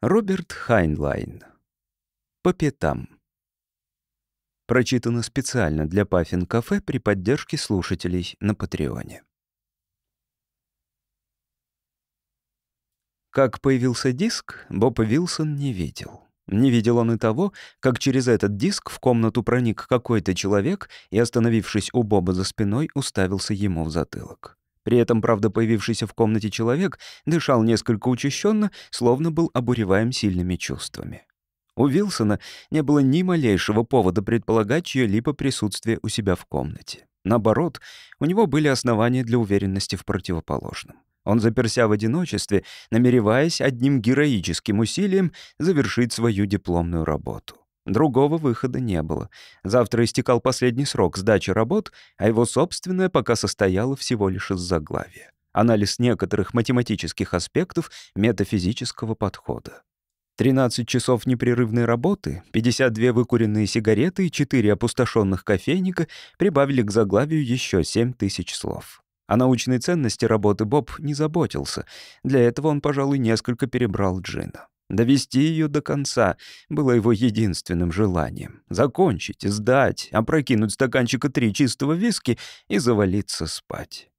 Роберт Хайнлайн. По пятам. Прочитано специально для Puffin Cafe при поддержке слушателей на Патреоне. Как появился диск, Боб Вилсон не видел. Не видел он и того, как через этот диск в комнату проник какой-то человек и, остановившись у Боба за спиной, уставился ему в затылок. При этом, правда, появившийся в комнате человек дышал несколько учащенно, словно был обуреваем сильными чувствами. У Вилсона не было ни малейшего повода предполагать чье-либо присутствие у себя в комнате. Наоборот, у него были основания для уверенности в противоположном. Он заперся в одиночестве, намереваясь одним героическим усилием завершить свою дипломную работу. Другого выхода не было. Завтра истекал последний срок сдачи работ, а его собственное пока состояло всего лишь из заглавия. Анализ некоторых математических аспектов метафизического подхода. 13 часов непрерывной работы, 52 выкуренные сигареты и 4 опустошенных кофейника прибавили к заглавию еще 7 тысяч слов. О научной ценности работы Боб не заботился. Для этого он, пожалуй, несколько перебрал джина. Довести ее до конца было его единственным желанием. Закончить, сдать, опрокинуть стаканчика три чистого виски и завалиться спать.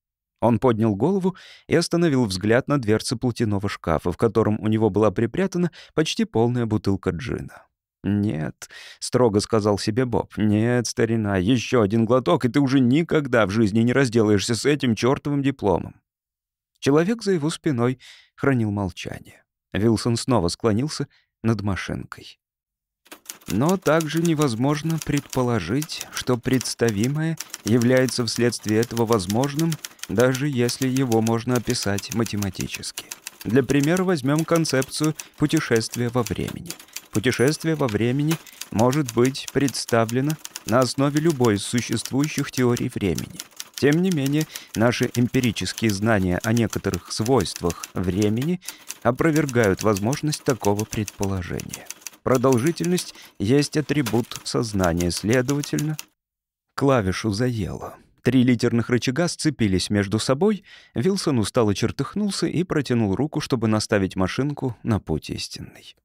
Он поднял голову и остановил взгляд на дверце платяного шкафа, в котором у него была припрятана почти полная бутылка джина. «Нет», — строго сказал себе Боб, — «нет, старина, еще один глоток, и ты уже никогда в жизни не разделаешься с этим чертовым дипломом». Человек за его спиной хранил молчание. Вилсон снова склонился над машинкой. Но также невозможно предположить, что представимое является вследствие этого возможным, даже если его можно описать математически. Для примера возьмем концепцию путешествия во времени. Путешествие во времени может быть представлено на основе любой из существующих теорий времени. Тем не менее, наши эмпирические знания о некоторых свойствах времени опровергают возможность такого предположения. Продолжительность есть атрибут сознания, следовательно, клавишу заело. Три литерных рычага сцепились между собой, Вилсон устало чертыхнулся и протянул руку, чтобы наставить машинку на путь истинный.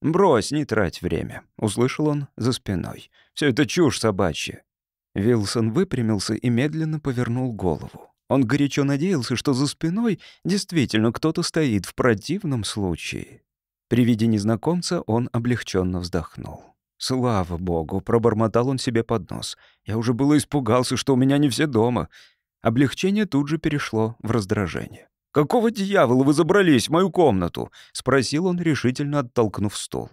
«Брось, не трать время», — услышал он за спиной. Все это чушь собачья». Вилсон выпрямился и медленно повернул голову. Он горячо надеялся, что за спиной действительно кто-то стоит в противном случае. При виде незнакомца он облегченно вздохнул. «Слава богу!» — пробормотал он себе под нос. «Я уже было испугался, что у меня не все дома». Облегчение тут же перешло в раздражение. «Какого дьявола вы забрались в мою комнату?» — спросил он, решительно оттолкнув стол.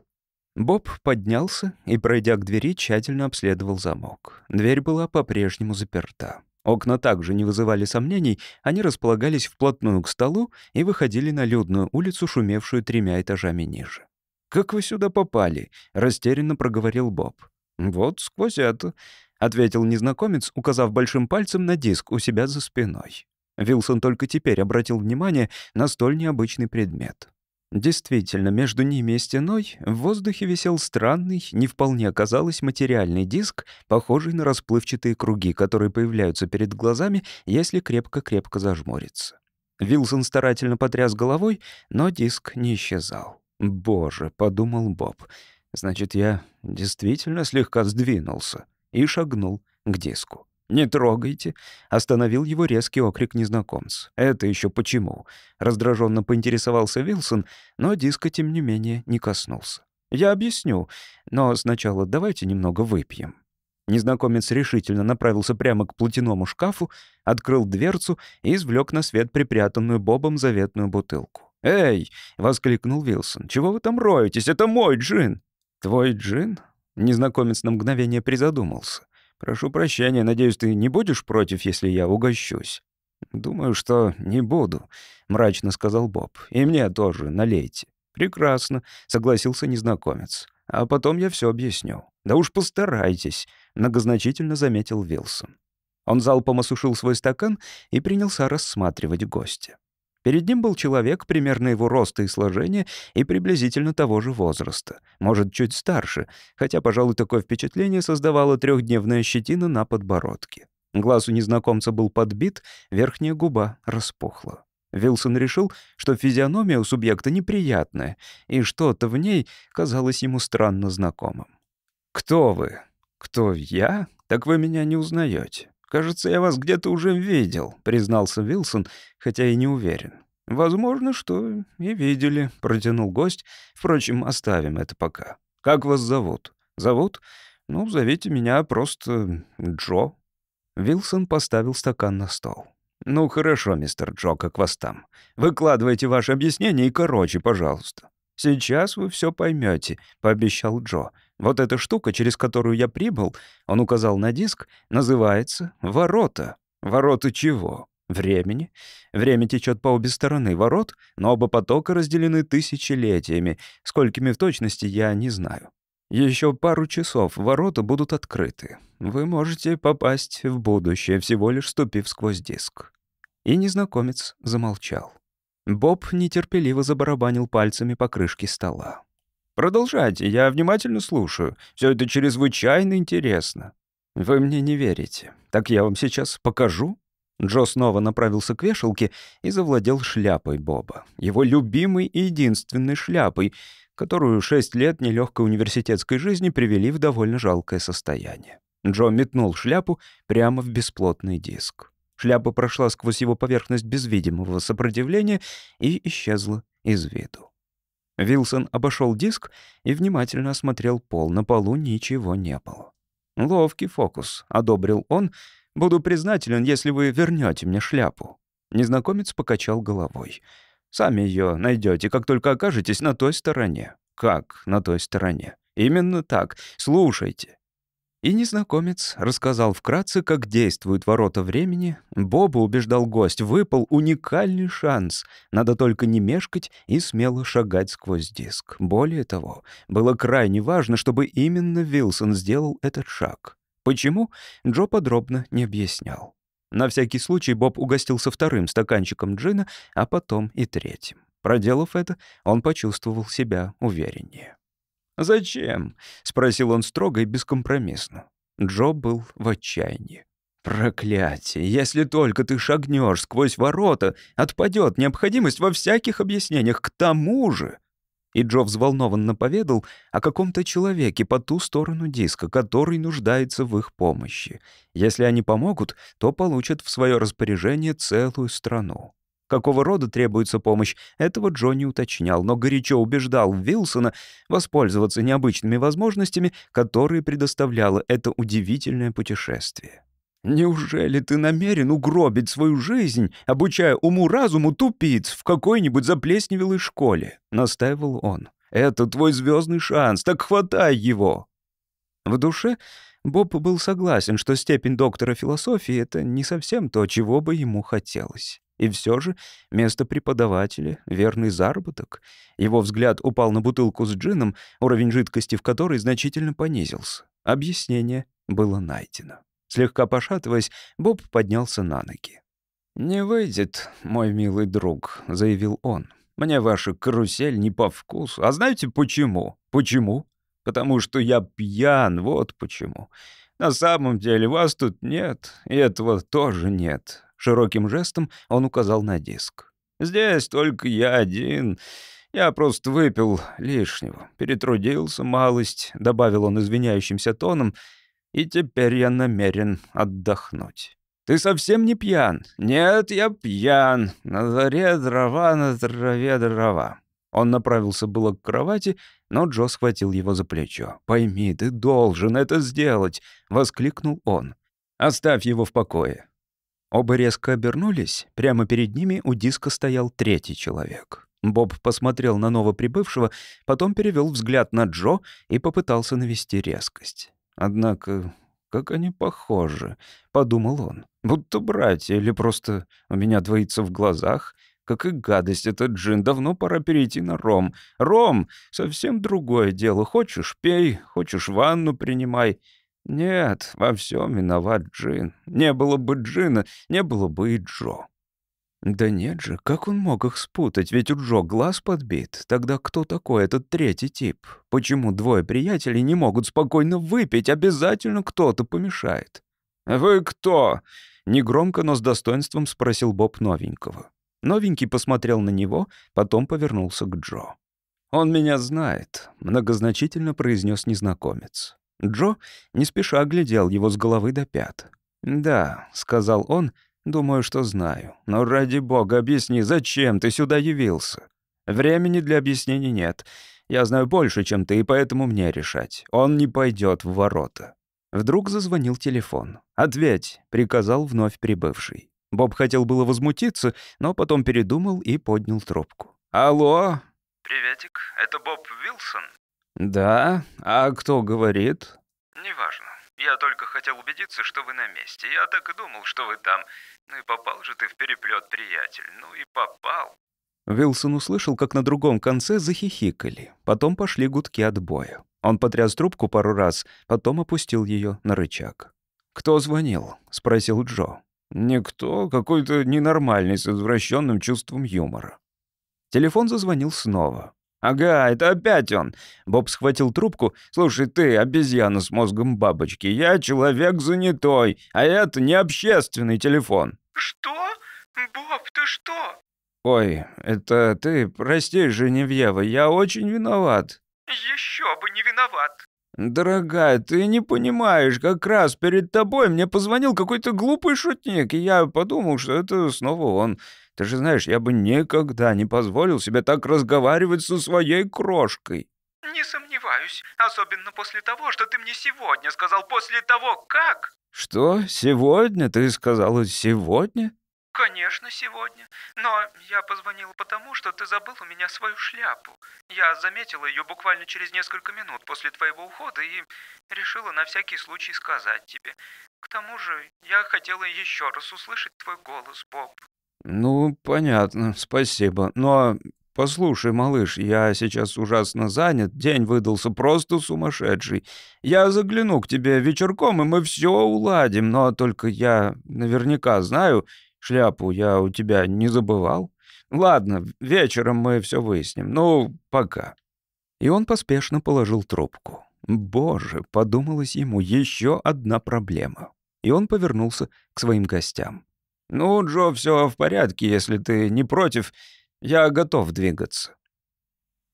Боб поднялся и, пройдя к двери, тщательно обследовал замок. Дверь была по-прежнему заперта. Окна также не вызывали сомнений, они располагались вплотную к столу и выходили на людную улицу, шумевшую тремя этажами ниже. «Как вы сюда попали?» — растерянно проговорил Боб. «Вот сквозь это», — ответил незнакомец, указав большим пальцем на диск у себя за спиной. Вилсон только теперь обратил внимание на столь необычный предмет. Действительно, между ними и стеной в воздухе висел странный, не вполне оказалось материальный диск, похожий на расплывчатые круги, которые появляются перед глазами, если крепко-крепко зажмуриться. Вилсон старательно потряс головой, но диск не исчезал. «Боже», — подумал Боб, — «значит, я действительно слегка сдвинулся» и шагнул к диску. «Не трогайте!» — остановил его резкий окрик незнакомца. «Это еще почему?» — раздраженно поинтересовался Вилсон, но диска, тем не менее, не коснулся. «Я объясню, но сначала давайте немного выпьем». Незнакомец решительно направился прямо к платяному шкафу, открыл дверцу и извлек на свет припрятанную Бобом заветную бутылку. «Эй!» — воскликнул Вилсон. «Чего вы там роетесь? Это мой джин!» «Твой джин?» Незнакомец на мгновение призадумался. «Прошу прощения, надеюсь, ты не будешь против, если я угощусь?» «Думаю, что не буду», — мрачно сказал Боб. «И мне тоже налейте». «Прекрасно», — согласился незнакомец. «А потом я все объясню». «Да уж постарайтесь», — многозначительно заметил Вилсон. Он залпом осушил свой стакан и принялся рассматривать гостя. Перед ним был человек примерно его роста и сложения и приблизительно того же возраста, может, чуть старше, хотя, пожалуй, такое впечатление создавала трехдневная щетина на подбородке. Глаз у незнакомца был подбит, верхняя губа распухла. Вилсон решил, что физиономия у субъекта неприятная, и что-то в ней казалось ему странно знакомым. «Кто вы?» «Кто я? Так вы меня не узнаете. Кажется, я вас где-то уже видел», — признался Вилсон, хотя и не уверен. «Возможно, что и видели», — протянул гость. «Впрочем, оставим это пока. Как вас зовут?» «Зовут? Ну, зовите меня просто Джо». Вилсон поставил стакан на стол. «Ну хорошо, мистер Джо, как вас там. Выкладывайте ваше объяснение и короче, пожалуйста». «Сейчас вы все поймете», — пообещал Джо. «Вот эта штука, через которую я прибыл», — он указал на диск, — «называется «Ворота». «Ворота чего?» времени. Время течет по обе стороны ворот, но оба потока разделены тысячелетиями. Сколькими в точности я не знаю. Еще пару часов ворота будут открыты. Вы можете попасть в будущее, всего лишь ступив сквозь диск. И незнакомец замолчал. Боб нетерпеливо забарабанил пальцами по крышке стола. «Продолжайте, я внимательно слушаю. Все это чрезвычайно интересно». «Вы мне не верите. Так я вам сейчас покажу?» Джо снова направился к вешалке и завладел шляпой Боба. Его любимой и единственной шляпой, которую шесть лет нелегкой университетской жизни привели в довольно жалкое состояние. Джо метнул шляпу прямо в бесплотный диск. Шляпа прошла сквозь его поверхность без видимого сопротивления и исчезла из виду. Вилсон обошел диск и внимательно осмотрел пол. На полу ничего не было. «Ловкий фокус», — одобрил он, — Буду признателен, если вы вернете мне шляпу». Незнакомец покачал головой. «Сами ее найдете, как только окажетесь на той стороне». «Как на той стороне?» «Именно так. Слушайте». И незнакомец рассказал вкратце, как действуют ворота времени. Боба убеждал гость, выпал уникальный шанс. Надо только не мешкать и смело шагать сквозь диск. Более того, было крайне важно, чтобы именно Вилсон сделал этот шаг. Почему, Джо подробно не объяснял. На всякий случай Боб угостился вторым стаканчиком джина, а потом и третьим. Проделав это, он почувствовал себя увереннее. «Зачем?» — спросил он строго и бескомпромиссно. Джо был в отчаянии. «Проклятие! Если только ты шагнешь сквозь ворота, отпадет необходимость во всяких объяснениях. К тому же...» И Джо взволнованно поведал о каком-то человеке по ту сторону диска, который нуждается в их помощи. Если они помогут, то получат в свое распоряжение целую страну. Какого рода требуется помощь, этого Джо уточнял, но горячо убеждал Вилсона воспользоваться необычными возможностями, которые предоставляло это удивительное путешествие. Неужели ты намерен угробить свою жизнь, обучая уму-разуму тупиц в какой-нибудь заплесневелой школе?» — настаивал он. «Это твой звездный шанс, так хватай его!» В душе Боб был согласен, что степень доктора философии — это не совсем то, чего бы ему хотелось. И все же место преподавателя — верный заработок. Его взгляд упал на бутылку с джином, уровень жидкости в которой значительно понизился. Объяснение было найдено. Слегка пошатываясь, Боб поднялся на ноги. «Не выйдет, мой милый друг», — заявил он. «Мне ваша карусель не по вкусу. А знаете почему? Почему? Потому что я пьян, вот почему. На самом деле вас тут нет, и этого тоже нет». Широким жестом он указал на диск. «Здесь только я один. Я просто выпил лишнего, перетрудился малость», — добавил он извиняющимся тоном, — и теперь я намерен отдохнуть. Ты совсем не пьян? Нет, я пьян. На заре дрова, на траве дрова. Он направился было к кровати, но Джо схватил его за плечо. «Пойми, ты должен это сделать!» — воскликнул он. «Оставь его в покое». Оба резко обернулись. Прямо перед ними у диска стоял третий человек. Боб посмотрел на новоприбывшего, потом перевел взгляд на Джо и попытался навести резкость. Однако, как они похожи, — подумал он. Будто братья или просто у меня двоится в глазах. Как и гадость этот джин, давно пора перейти на ром. Ром — совсем другое дело. Хочешь — пей, хочешь — ванну принимай. Нет, во всем виноват джин. Не было бы джина, не было бы и Джо. Да нет же, как он мог их спутать, ведь у Джо глаз подбит. Тогда кто такой этот третий тип? Почему двое приятелей не могут спокойно выпить? Обязательно кто-то помешает. «Вы кто?» — негромко, но с достоинством спросил Боб новенького. Новенький посмотрел на него, потом повернулся к Джо. «Он меня знает», — многозначительно произнес незнакомец. Джо не спеша глядел его с головы до пят. «Да», — сказал он, — «думаю, что знаю. Но ради бога, объясни, зачем ты сюда явился? Времени для объяснений нет. Я знаю больше, чем ты, и поэтому мне решать. Он не пойдет в ворота». Вдруг зазвонил телефон. «Ответь», — приказал вновь прибывший. Боб хотел было возмутиться, но потом передумал и поднял трубку. «Алло?» «Приветик, это Боб Вилсон?» «Да? А кто говорит?» «Неважно. Я только хотел убедиться, что вы на месте. Я так и думал, что вы там. Ну и попал же ты в переплет, приятель. Ну и попал». Вилсон услышал, как на другом конце захихикали. Потом пошли гудки отбоя. Он потряс трубку пару раз, потом опустил ее на рычаг. «Кто звонил?» — спросил Джо. «Никто, какой-то ненормальный с извращенным чувством юмора». Телефон зазвонил снова. «Ага, это опять он!» Боб схватил трубку. «Слушай, ты, обезьяна с мозгом бабочки, я человек занятой, а это не общественный телефон». «Что? Боб, ты что?» «Ой, это ты, прости, Женевьева, я очень виноват». «Еще бы не виноват». «Дорогая, ты не понимаешь, как раз перед тобой мне позвонил какой-то глупый шутник, и я подумал, что это снова он. Ты же знаешь, я бы никогда не позволил себе так разговаривать со своей крошкой». «Не сомневаюсь, особенно после того, что ты мне сегодня сказал, после того, как...» «Что? Сегодня? Ты сказала сегодня?» «Конечно, сегодня. Но я позвонила потому, что ты забыл у меня свою шляпу. Я заметила ее буквально через несколько минут после твоего ухода и решила на всякий случай сказать тебе. К тому же я хотела еще раз услышать твой голос, Боб». «Ну, понятно, спасибо. Но послушай, малыш, я сейчас ужасно занят, день выдался просто сумасшедший. Я загляну к тебе вечерком, и мы все уладим, но только я наверняка знаю, Шляпу я у тебя не забывал? Ладно, вечером мы все выясним. Ну, пока». И он поспешно положил трубку. «Боже», — подумалось ему, — еще одна проблема. И он повернулся к своим гостям. «Ну, Джо, все в порядке, если ты не против. Я готов двигаться».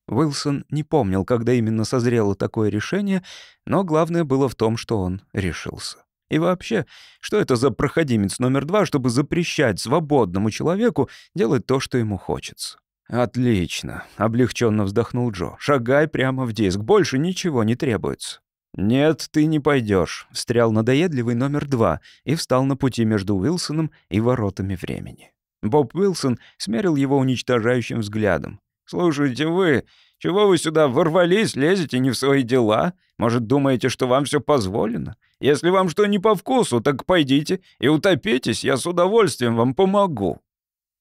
Уилсон не помнил, когда именно созрело такое решение, но главное было в том, что он решился. И вообще, что это за проходимец номер два, чтобы запрещать свободному человеку делать то, что ему хочется? «Отлично», — облегченно вздохнул Джо. «Шагай прямо в диск, больше ничего не требуется». «Нет, ты не пойдешь», — встрял надоедливый номер два и встал на пути между Уилсоном и воротами времени. Боб Уилсон смерил его уничтожающим взглядом. «Слушайте вы, чего вы сюда ворвались, лезете не в свои дела? Может, думаете, что вам все позволено? Если вам что не по вкусу, так пойдите и утопитесь, я с удовольствием вам помогу».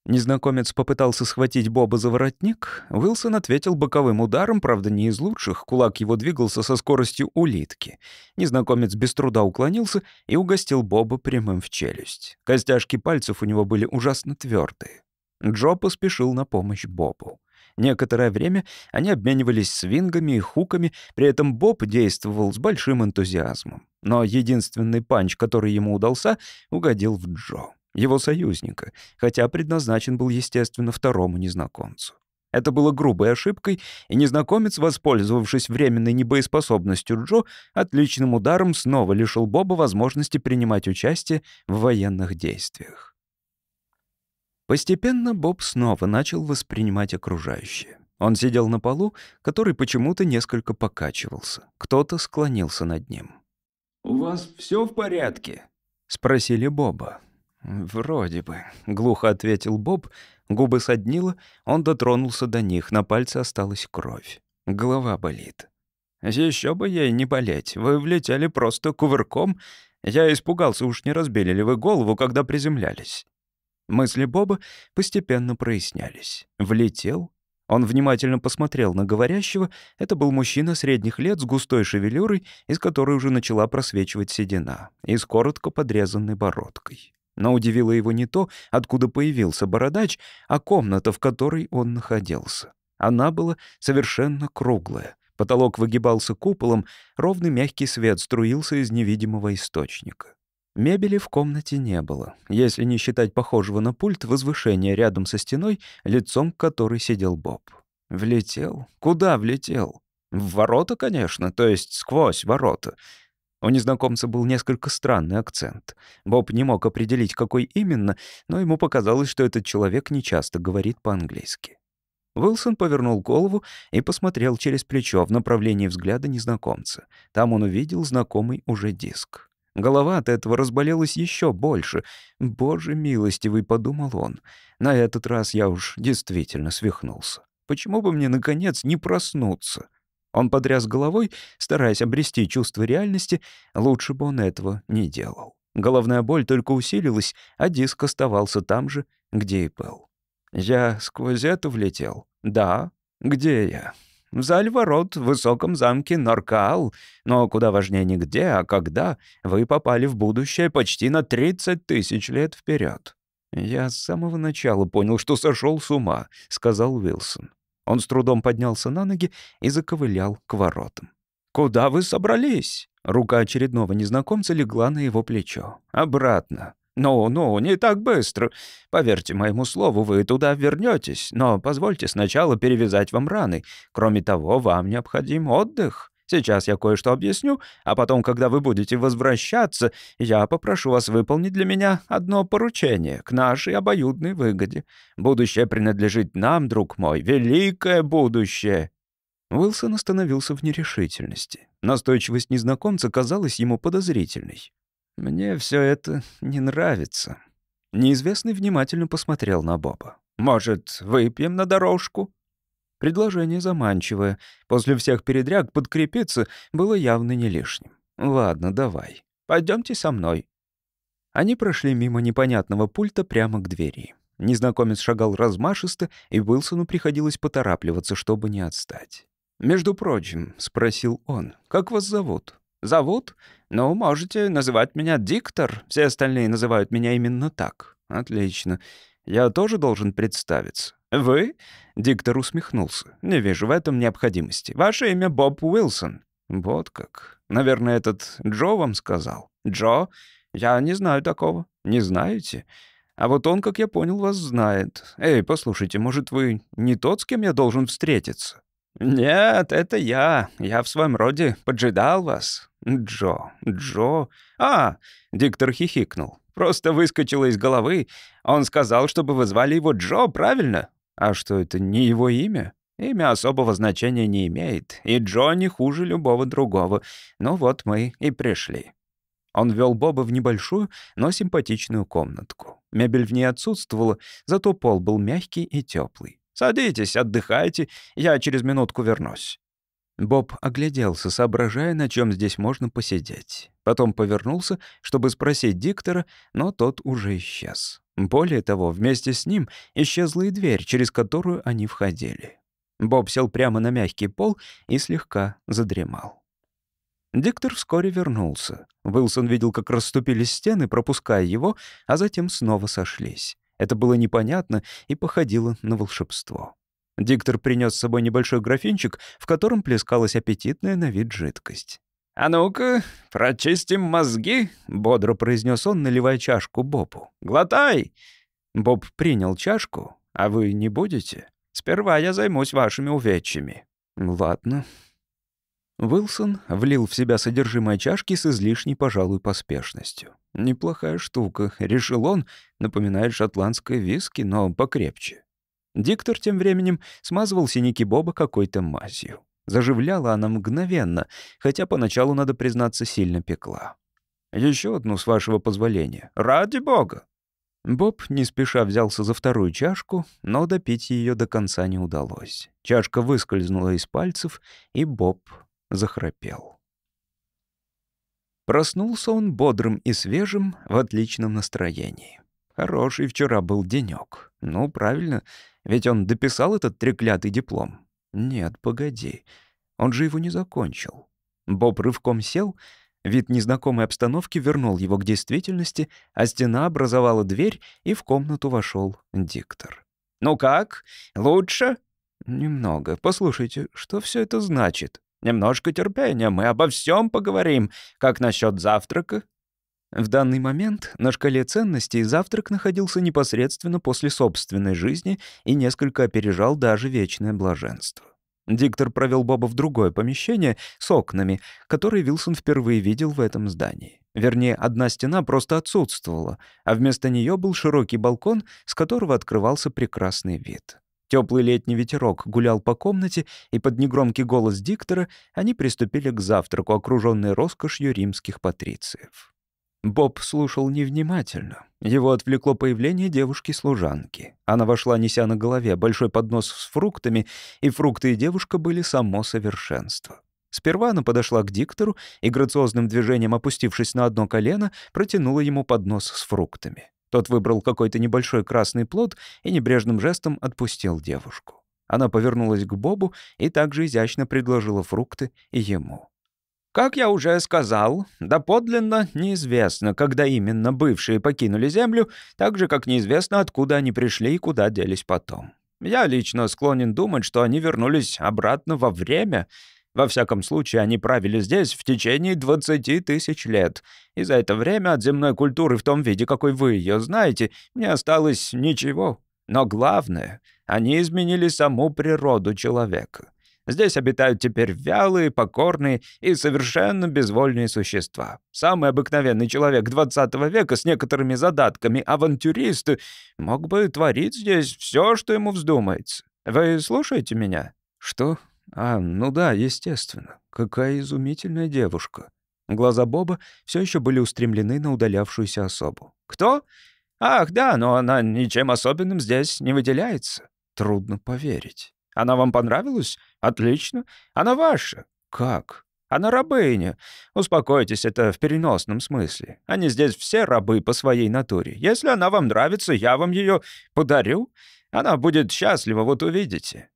Незнакомец попытался схватить Боба за воротник. Уилсон ответил боковым ударом, правда, не из лучших. Кулак его двигался со скоростью улитки. Незнакомец без труда уклонился и угостил Боба прямым в челюсть. Костяшки пальцев у него были ужасно твердые. Джо поспешил на помощь Бобу. Некоторое время они обменивались свингами и хуками, при этом Боб действовал с большим энтузиазмом. Но единственный панч, который ему удался, угодил в Джо, его союзника, хотя предназначен был, естественно, второму незнакомцу. Это было грубой ошибкой, и незнакомец, воспользовавшись временной небоеспособностью Джо, отличным ударом снова лишил Боба возможности принимать участие в военных действиях. Постепенно Боб снова начал воспринимать окружающее. Он сидел на полу, который почему-то несколько покачивался. Кто-то склонился над ним. «У вас все в порядке?» — спросили Боба. «Вроде бы», — глухо ответил Боб. Губы соднило, он дотронулся до них, на пальце осталась кровь. Голова болит. Еще бы ей не болеть, вы влетели просто кувырком. Я испугался, уж не разбили ли вы голову, когда приземлялись». Мысли Боба постепенно прояснялись. Влетел. Он внимательно посмотрел на говорящего. Это был мужчина средних лет с густой шевелюрой, из которой уже начала просвечивать седина, и с коротко подрезанной бородкой. Но удивило его не то, откуда появился бородач, а комната, в которой он находился. Она была совершенно круглая. Потолок выгибался куполом, ровный мягкий свет струился из невидимого источника. Мебели в комнате не было, если не считать похожего на пульт возвышения рядом со стеной, лицом к которой сидел Боб. Влетел? Куда влетел? В ворота, конечно, то есть сквозь ворота. У незнакомца был несколько странный акцент. Боб не мог определить, какой именно, но ему показалось, что этот человек нечасто говорит по-английски. Уилсон повернул голову и посмотрел через плечо в направлении взгляда незнакомца. Там он увидел знакомый уже диск. Голова от этого разболелась еще больше. «Боже милостивый», — подумал он, — «на этот раз я уж действительно свихнулся. Почему бы мне, наконец, не проснуться?» Он подряс головой, стараясь обрести чувство реальности, лучше бы он этого не делал. Головная боль только усилилась, а диск оставался там же, где и был. «Я сквозь это влетел?» «Да. Где я?» «В зале ворот в высоком замке Норкаал. Но куда важнее не где, а когда. Вы попали в будущее почти на 30 тысяч лет вперед. «Я с самого начала понял, что сошел с ума», — сказал Уилсон. Он с трудом поднялся на ноги и заковылял к воротам. «Куда вы собрались?» Рука очередного незнакомца легла на его плечо. «Обратно. «Ну-ну, не так быстро. Поверьте моему слову, вы туда вернетесь, но позвольте сначала перевязать вам раны. Кроме того, вам необходим отдых. Сейчас я кое-что объясню, а потом, когда вы будете возвращаться, я попрошу вас выполнить для меня одно поручение к нашей обоюдной выгоде. Будущее принадлежит нам, друг мой, великое будущее». Уилсон остановился в нерешительности. Настойчивость незнакомца казалась ему подозрительной. «Мне все это не нравится». Неизвестный внимательно посмотрел на Боба. «Может, выпьем на дорожку?» Предложение заманчивое. После всех передряг подкрепиться было явно не лишним. «Ладно, давай. Пойдемте со мной». Они прошли мимо непонятного пульта прямо к двери. Незнакомец шагал размашисто, и Уилсону приходилось поторапливаться, чтобы не отстать. «Между прочим», — спросил он, — «как вас зовут?» «Зовут? Ну, можете называть меня Диктор. Все остальные называют меня именно так». «Отлично. Я тоже должен представиться». «Вы?» — диктор усмехнулся. «Не вижу в этом необходимости. Ваше имя Боб Уилсон». «Вот как. Наверное, этот Джо вам сказал». «Джо? Я не знаю такого». «Не знаете?» А вот он, как я понял, вас знает. Эй, послушайте, может, вы не тот, с кем я должен встретиться?» «Нет, это я. Я в своем роде поджидал вас. Джо, Джо...» «А!» — диктор хихикнул. «Просто выскочило из головы. Он сказал, чтобы вы звали его Джо, правильно?» «А что, это не его имя?» «Имя особого значения не имеет, и Джо не хуже любого другого. Ну вот мы и пришли». Он вел Боба в небольшую, но симпатичную комнатку. Мебель в ней отсутствовала, зато пол был мягкий и теплый. Садитесь, отдыхайте, я через минутку вернусь». Боб огляделся, соображая, на чем здесь можно посидеть. Потом повернулся, чтобы спросить диктора, но тот уже исчез. Более того, вместе с ним исчезла и дверь, через которую они входили. Боб сел прямо на мягкий пол и слегка задремал. Диктор вскоре вернулся. Уилсон видел, как расступились стены, пропуская его, а затем снова сошлись. Это было непонятно и походило на волшебство. Диктор принес с собой небольшой графинчик, в котором плескалась аппетитная на вид жидкость. «А ну-ка, прочистим мозги», — бодро произнес он, наливая чашку Бобу. «Глотай!» Боб принял чашку. «А вы не будете? Сперва я займусь вашими увечьями». «Ладно», Уилсон влил в себя содержимое чашки с излишней, пожалуй, поспешностью. «Неплохая штука», — решил он, напоминает шотландское виски, но покрепче. Диктор тем временем смазывал синяки Боба какой-то мазью. Заживляла она мгновенно, хотя поначалу, надо признаться, сильно пекла. Еще одну, с вашего позволения. Ради бога!» Боб не спеша взялся за вторую чашку, но допить ее до конца не удалось. Чашка выскользнула из пальцев, и Боб захрапел. Проснулся он бодрым и свежим, в отличном настроении. Хороший вчера был денёк. Ну, правильно, ведь он дописал этот треклятый диплом. Нет, погоди, он же его не закончил. Боб рывком сел, вид незнакомой обстановки вернул его к действительности, а стена образовала дверь, и в комнату вошел диктор. «Ну как? Лучше?» «Немного. Послушайте, что все это значит?» Немножко терпения, мы обо всем поговорим. Как насчет завтрака?» В данный момент на шкале ценностей завтрак находился непосредственно после собственной жизни и несколько опережал даже вечное блаженство. Диктор провел Боба в другое помещение с окнами, которые Вилсон впервые видел в этом здании. Вернее, одна стена просто отсутствовала, а вместо нее был широкий балкон, с которого открывался прекрасный вид. Теплый летний ветерок гулял по комнате, и под негромкий голос диктора они приступили к завтраку, окруженные роскошью римских патрициев. Боб слушал невнимательно. Его отвлекло появление девушки-служанки. Она вошла, неся на голове большой поднос с фруктами, и фрукты и девушка были само совершенство. Сперва она подошла к диктору и, грациозным движением опустившись на одно колено, протянула ему поднос с фруктами. Тот выбрал какой-то небольшой красный плод и небрежным жестом отпустил девушку. Она повернулась к Бобу и также изящно предложила фрукты и ему. Как я уже сказал, доподлинно неизвестно, когда именно бывшие покинули Землю, так же, как неизвестно, откуда они пришли и куда делись потом. Я лично склонен думать, что они вернулись обратно во время. Во всяком случае, они правили здесь в течение 20 тысяч лет. И за это время от земной культуры в том виде, какой вы ее знаете, не осталось ничего. Но главное, они изменили саму природу человека. Здесь обитают теперь вялые, покорные и совершенно безвольные существа. Самый обыкновенный человек 20 века с некоторыми задатками, авантюрист, мог бы творить здесь все, что ему вздумается. Вы слушаете меня? Что? А, ну да, естественно. Какая изумительная девушка. Глаза Боба все еще были устремлены на удалявшуюся особу. Кто? Ах, да, но она ничем особенным здесь не выделяется. Трудно поверить. Она вам понравилась? Отлично. Она ваша. Как? Она рабыня. Успокойтесь, это в переносном смысле. Они здесь все рабы по своей натуре. Если она вам нравится, я вам ее подарю. Она будет счастлива, вот увидите».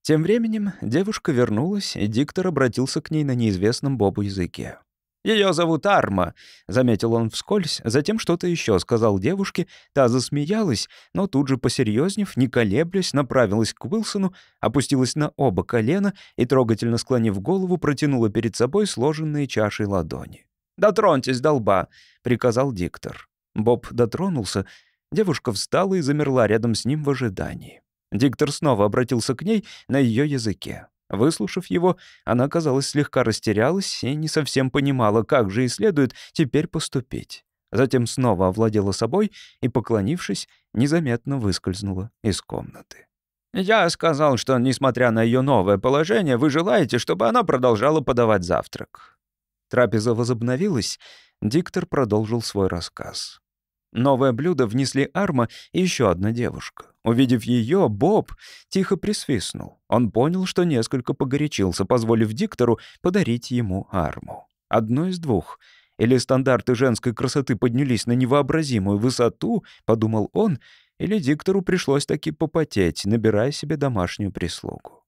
Тем временем девушка вернулась, и диктор обратился к ней на неизвестном Бобу языке. Ее зовут Арма», — заметил он вскользь, затем что-то еще сказал девушке, та засмеялась, но тут же, посерьезнев, не колеблясь, направилась к Уилсону, опустилась на оба колена и, трогательно склонив голову, протянула перед собой сложенные чашей ладони. «Дотроньтесь до лба», — приказал диктор. Боб дотронулся, девушка встала и замерла рядом с ним в ожидании. Диктор снова обратился к ней на ее языке. Выслушав его, она, казалось, слегка растерялась и не совсем понимала, как же и следует теперь поступить. Затем снова овладела собой и, поклонившись, незаметно выскользнула из комнаты. «Я сказал, что, несмотря на ее новое положение, вы желаете, чтобы она продолжала подавать завтрак». Трапеза возобновилась, диктор продолжил свой рассказ. Новое блюдо внесли Арма и еще одна девушка. Увидев ее, Боб тихо присвистнул. Он понял, что несколько погорячился, позволив диктору подарить ему Арму. Одно из двух. Или стандарты женской красоты поднялись на невообразимую высоту, подумал он, или диктору пришлось таки попотеть, набирая себе домашнюю прислугу.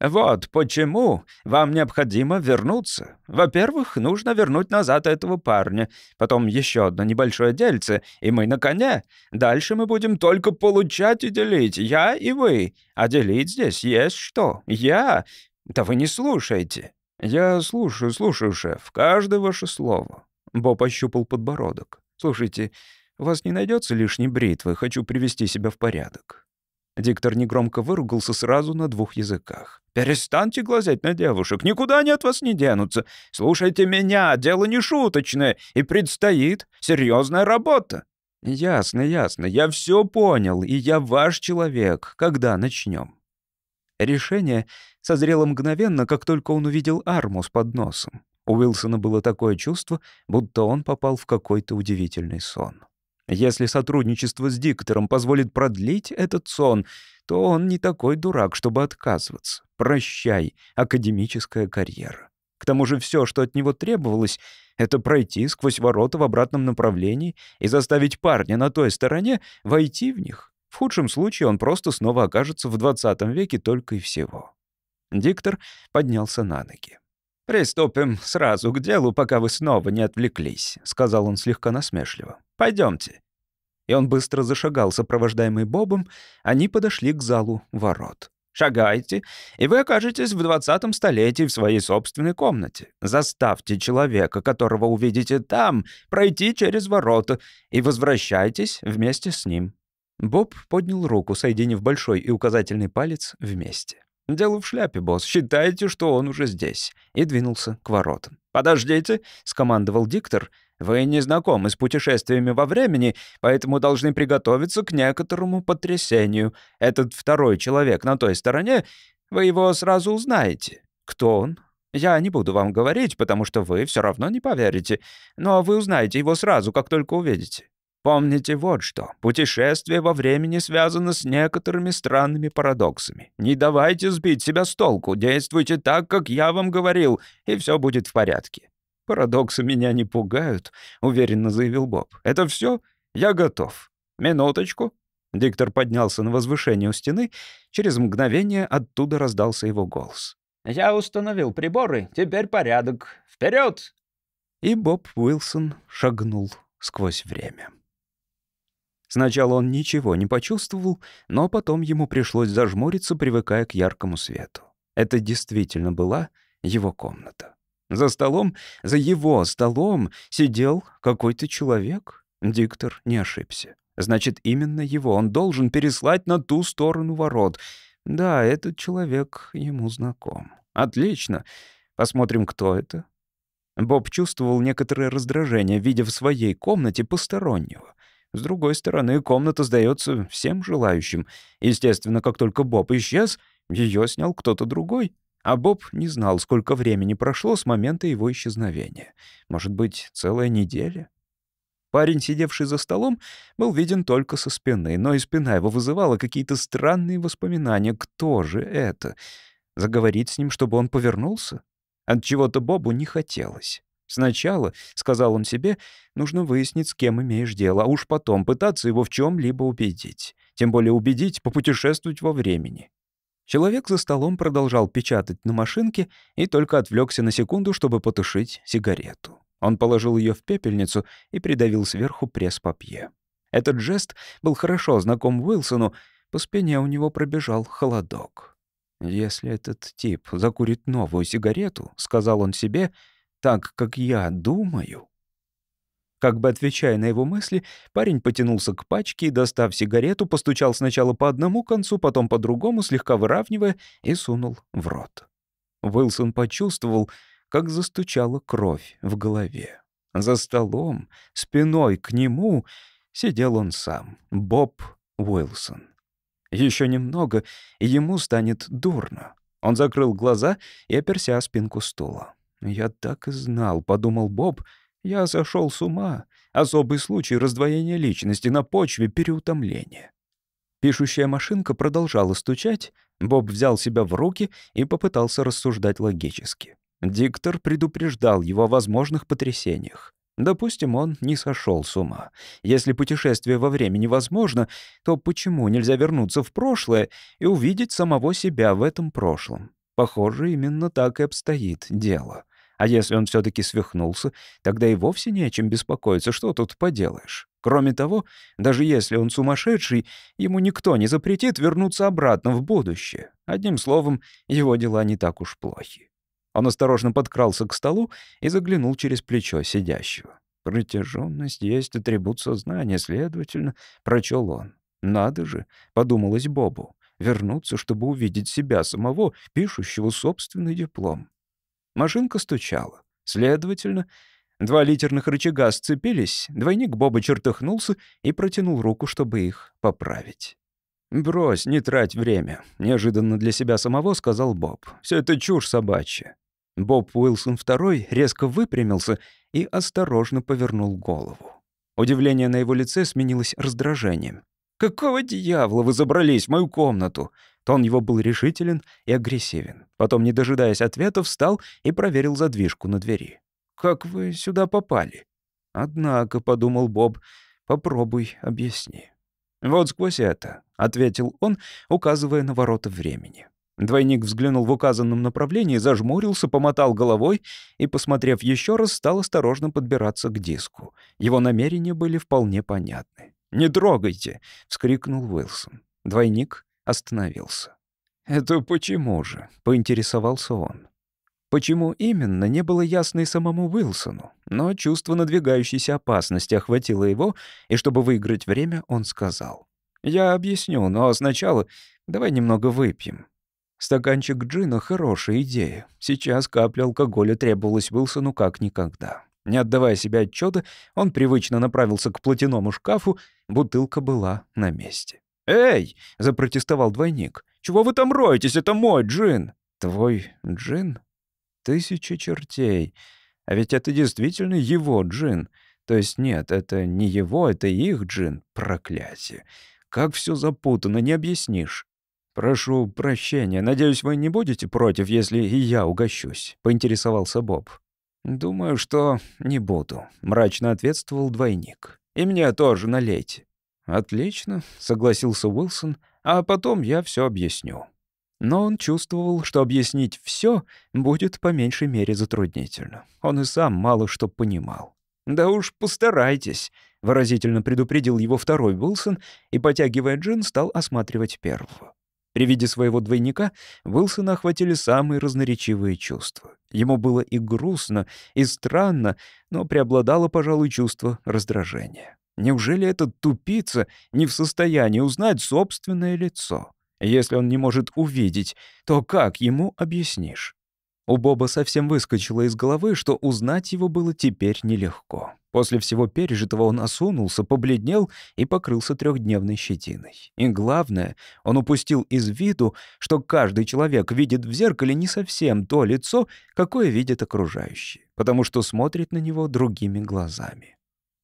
Вот почему вам необходимо вернуться. Во-первых, нужно вернуть назад этого парня. Потом еще одно небольшое дельце, и мы на коне. Дальше мы будем только получать и делить, я и вы. А делить здесь есть что? Я? Да вы не слушаете. Я слушаю, слушаю, шеф, каждое ваше слово. Боб ощупал подбородок. Слушайте, у вас не найдется лишней бритвы, хочу привести себя в порядок. Диктор негромко выругался сразу на двух языках. «Перестаньте глазеть на девушек, никуда они от вас не денутся. Слушайте меня, дело не шуточное, и предстоит серьезная работа». «Ясно, ясно, я все понял, и я ваш человек. Когда начнем?» Решение созрело мгновенно, как только он увидел арму с подносом. У Уилсона было такое чувство, будто он попал в какой-то удивительный сон. Если сотрудничество с диктором позволит продлить этот сон, то он не такой дурак, чтобы отказываться. Прощай, академическая карьера. К тому же все, что от него требовалось, это пройти сквозь ворота в обратном направлении и заставить парня на той стороне войти в них. В худшем случае он просто снова окажется в 20 веке только и всего. Диктор поднялся на ноги. «Приступим сразу к делу, пока вы снова не отвлеклись», — сказал он слегка насмешливо. Пойдемте. И он быстро зашагал, сопровождаемый Бобом, они подошли к залу ворот. Шагайте, и вы окажетесь в двадцатом столетии в своей собственной комнате. Заставьте человека, которого увидите там, пройти через ворота, и возвращайтесь вместе с ним». Боб поднял руку, соединив большой и указательный палец вместе. «Дело в шляпе, босс. Считайте, что он уже здесь». И двинулся к воротам. «Подождите», — скомандовал диктор. «Вы не знакомы с путешествиями во времени, поэтому должны приготовиться к некоторому потрясению. Этот второй человек на той стороне, вы его сразу узнаете. Кто он? Я не буду вам говорить, потому что вы все равно не поверите, но вы узнаете его сразу, как только увидите. Помните вот что. Путешествие во времени связано с некоторыми странными парадоксами. Не давайте сбить себя с толку, действуйте так, как я вам говорил, и все будет в порядке. «Парадоксы меня не пугают», — уверенно заявил Боб. «Это все? Я готов. Минуточку». Диктор поднялся на возвышение у стены. Через мгновение оттуда раздался его голос. «Я установил приборы, теперь порядок. Вперед!» И Боб Уилсон шагнул сквозь время. Сначала он ничего не почувствовал, но потом ему пришлось зажмуриться, привыкая к яркому свету. Это действительно была его комната. За столом, за его столом сидел какой-то человек. Диктор не ошибся. Значит, именно его он должен переслать на ту сторону ворот. Да, этот человек ему знаком. Отлично. Посмотрим, кто это. Боб чувствовал некоторое раздражение, видя в своей комнате постороннего. С другой стороны, комната сдается всем желающим. Естественно, как только Боб исчез, ее снял кто-то другой. А Боб не знал, сколько времени прошло с момента его исчезновения. Может быть, целая неделя? Парень, сидевший за столом, был виден только со спины, но и спина его вызывала какие-то странные воспоминания. Кто же это? Заговорить с ним, чтобы он повернулся? От чего-то Бобу не хотелось. Сначала, — сказал он себе, — нужно выяснить, с кем имеешь дело, а уж потом пытаться его в чем либо убедить. Тем более убедить попутешествовать во времени. Человек за столом продолжал печатать на машинке и только отвлекся на секунду, чтобы потушить сигарету. Он положил ее в пепельницу и придавил сверху пресс-папье. Этот жест был хорошо знаком Уилсону, по спине у него пробежал холодок. «Если этот тип закурит новую сигарету», — сказал он себе, — так, как я думаю». Как бы отвечая на его мысли, парень потянулся к пачке и, достав сигарету, постучал сначала по одному концу, потом по другому, слегка выравнивая, и сунул в рот. Уилсон почувствовал, как застучала кровь в голове. За столом, спиной к нему, сидел он сам, Боб Уилсон. Еще немного, и ему станет дурно. Он закрыл глаза и оперся о спинку стула. «Я так и знал», — подумал Боб. «Я сошел с ума. Особый случай раздвоения личности на почве переутомления». Пишущая машинка продолжала стучать. Боб взял себя в руки и попытался рассуждать логически. Диктор предупреждал его о возможных потрясениях. Допустим, он не сошел с ума. Если путешествие во времени возможно, то почему нельзя вернуться в прошлое и увидеть самого себя в этом прошлом? Похоже, именно так и обстоит дело. А если он все-таки свихнулся, тогда и вовсе не о чем беспокоиться, что тут поделаешь. Кроме того, даже если он сумасшедший, ему никто не запретит вернуться обратно в будущее. Одним словом, его дела не так уж плохи. Он осторожно подкрался к столу и заглянул через плечо сидящего. «Протяженность есть атрибут сознания, следовательно», — прочел он. «Надо же», — подумалось Бобу, — «вернуться, чтобы увидеть себя самого, пишущего собственный диплом». Машинка стучала. Следовательно, два литерных рычага сцепились, двойник Боба чертыхнулся и протянул руку, чтобы их поправить. «Брось, не трать время», — неожиданно для себя самого сказал Боб. Все это чушь собачья». Боб Уилсон II резко выпрямился и осторожно повернул голову. Удивление на его лице сменилось раздражением. «Какого дьявола вы забрались в мою комнату?» Тон его был решителен и агрессивен. Потом, не дожидаясь ответа, встал и проверил задвижку на двери. «Как вы сюда попали?» «Однако», — подумал Боб, — «попробуй объясни». «Вот сквозь это», — ответил он, указывая на ворота времени. Двойник взглянул в указанном направлении, зажмурился, помотал головой и, посмотрев еще раз, стал осторожно подбираться к диску. Его намерения были вполне понятны. «Не трогайте!» — вскрикнул Уилсон. Двойник остановился. «Это почему же?» — поинтересовался он. Почему именно, не было ясно и самому Уилсону, но чувство надвигающейся опасности охватило его, и чтобы выиграть время, он сказал. «Я объясню, но сначала давай немного выпьем». Стаканчик джина — хорошая идея. Сейчас капля алкоголя требовалась Уилсону как никогда. Не отдавая себе отчета, он привычно направился к платяному шкафу, бутылка была на месте. «Эй!» — запротестовал двойник. «Чего вы там роетесь? Это мой джин!» «Твой джин?» «Тысяча чертей. А ведь это действительно его джин. То есть нет, это не его, это их джин. Проклятие. Как все запутано, не объяснишь. «Прошу прощения. Надеюсь, вы не будете против, если и я угощусь», — поинтересовался Боб. «Думаю, что не буду», — мрачно ответствовал двойник. «И мне тоже налейте». «Отлично», — согласился Уилсон, «а потом я все объясню». Но он чувствовал, что объяснить все будет по меньшей мере затруднительно. Он и сам мало что понимал. «Да уж постарайтесь», — выразительно предупредил его второй Уилсон и, потягивая джин, стал осматривать первого. При виде своего двойника Уилсона охватили самые разноречивые чувства. Ему было и грустно, и странно, но преобладало, пожалуй, чувство раздражения. Неужели этот тупица не в состоянии узнать собственное лицо? Если он не может увидеть, то как ему объяснишь? У Боба совсем выскочило из головы, что узнать его было теперь нелегко. После всего пережитого он осунулся, побледнел и покрылся трехдневной щетиной. И главное, он упустил из виду, что каждый человек видит в зеркале не совсем то лицо, какое видят окружающие, потому что смотрит на него другими глазами.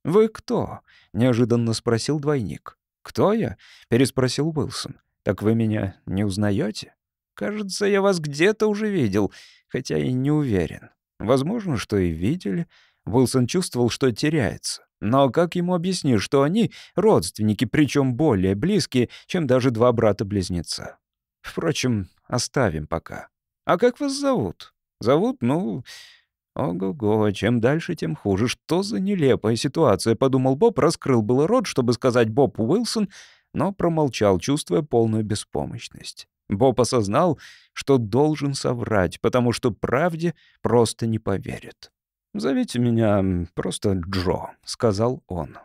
«Вы кто?» — неожиданно спросил двойник. «Кто я?» — переспросил Уилсон. «Так вы меня не узнаете? Кажется, я вас где-то уже видел, хотя и не уверен. Возможно, что и видели». Уилсон чувствовал, что теряется. Но как ему объяснишь, что они родственники, причем более близкие, чем даже два брата-близнеца? Впрочем, оставим пока. А как вас зовут? Зовут, ну... Ого-го, чем дальше, тем хуже. Что за нелепая ситуация, подумал Боб, раскрыл было рот, чтобы сказать Боб Уилсон, но промолчал, чувствуя полную беспомощность. Боб осознал, что должен соврать, потому что правде просто не поверит. «Зовите меня просто Джо», — сказал он.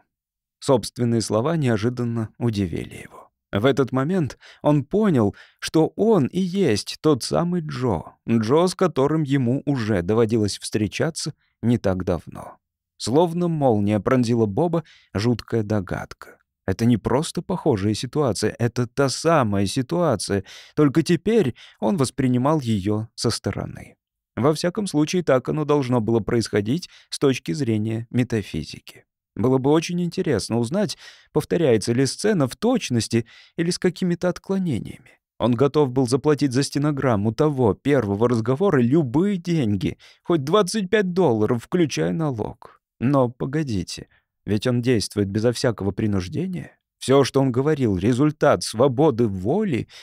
Собственные слова неожиданно удивили его. В этот момент он понял, что он и есть тот самый Джо, Джо, с которым ему уже доводилось встречаться не так давно. Словно молния пронзила Боба жуткая догадка. Это не просто похожая ситуация, это та самая ситуация, только теперь он воспринимал ее со стороны. Во всяком случае, так оно должно было происходить с точки зрения метафизики. Было бы очень интересно узнать, повторяется ли сцена в точности или с какими-то отклонениями. Он готов был заплатить за стенограмму того первого разговора любые деньги, хоть 25 долларов, включая налог. Но погодите, ведь он действует безо всякого принуждения. Все, что он говорил, результат свободы воли —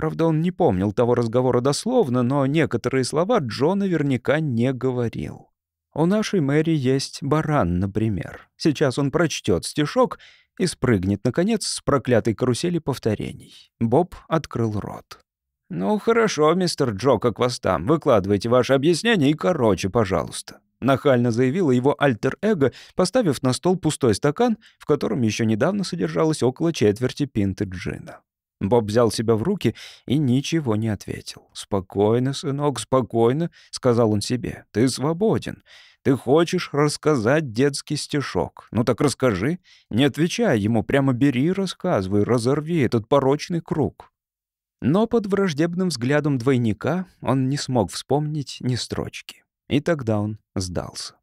Правда, он не помнил того разговора дословно, но некоторые слова Джо наверняка не говорил. «У нашей Мэри есть баран, например. Сейчас он прочтет стишок и спрыгнет, наконец, с проклятой карусели повторений». Боб открыл рот. «Ну, хорошо, мистер Джо, как вас там. Выкладывайте ваше объяснение и короче, пожалуйста». Нахально заявила его альтер-эго, поставив на стол пустой стакан, в котором еще недавно содержалось около четверти пинты джина. Боб взял себя в руки и ничего не ответил. «Спокойно, сынок, спокойно», — сказал он себе. «Ты свободен. Ты хочешь рассказать детский стишок. Ну так расскажи. Не отвечай ему, прямо бери рассказывай, разорви этот порочный круг». Но под враждебным взглядом двойника он не смог вспомнить ни строчки. И тогда он сдался.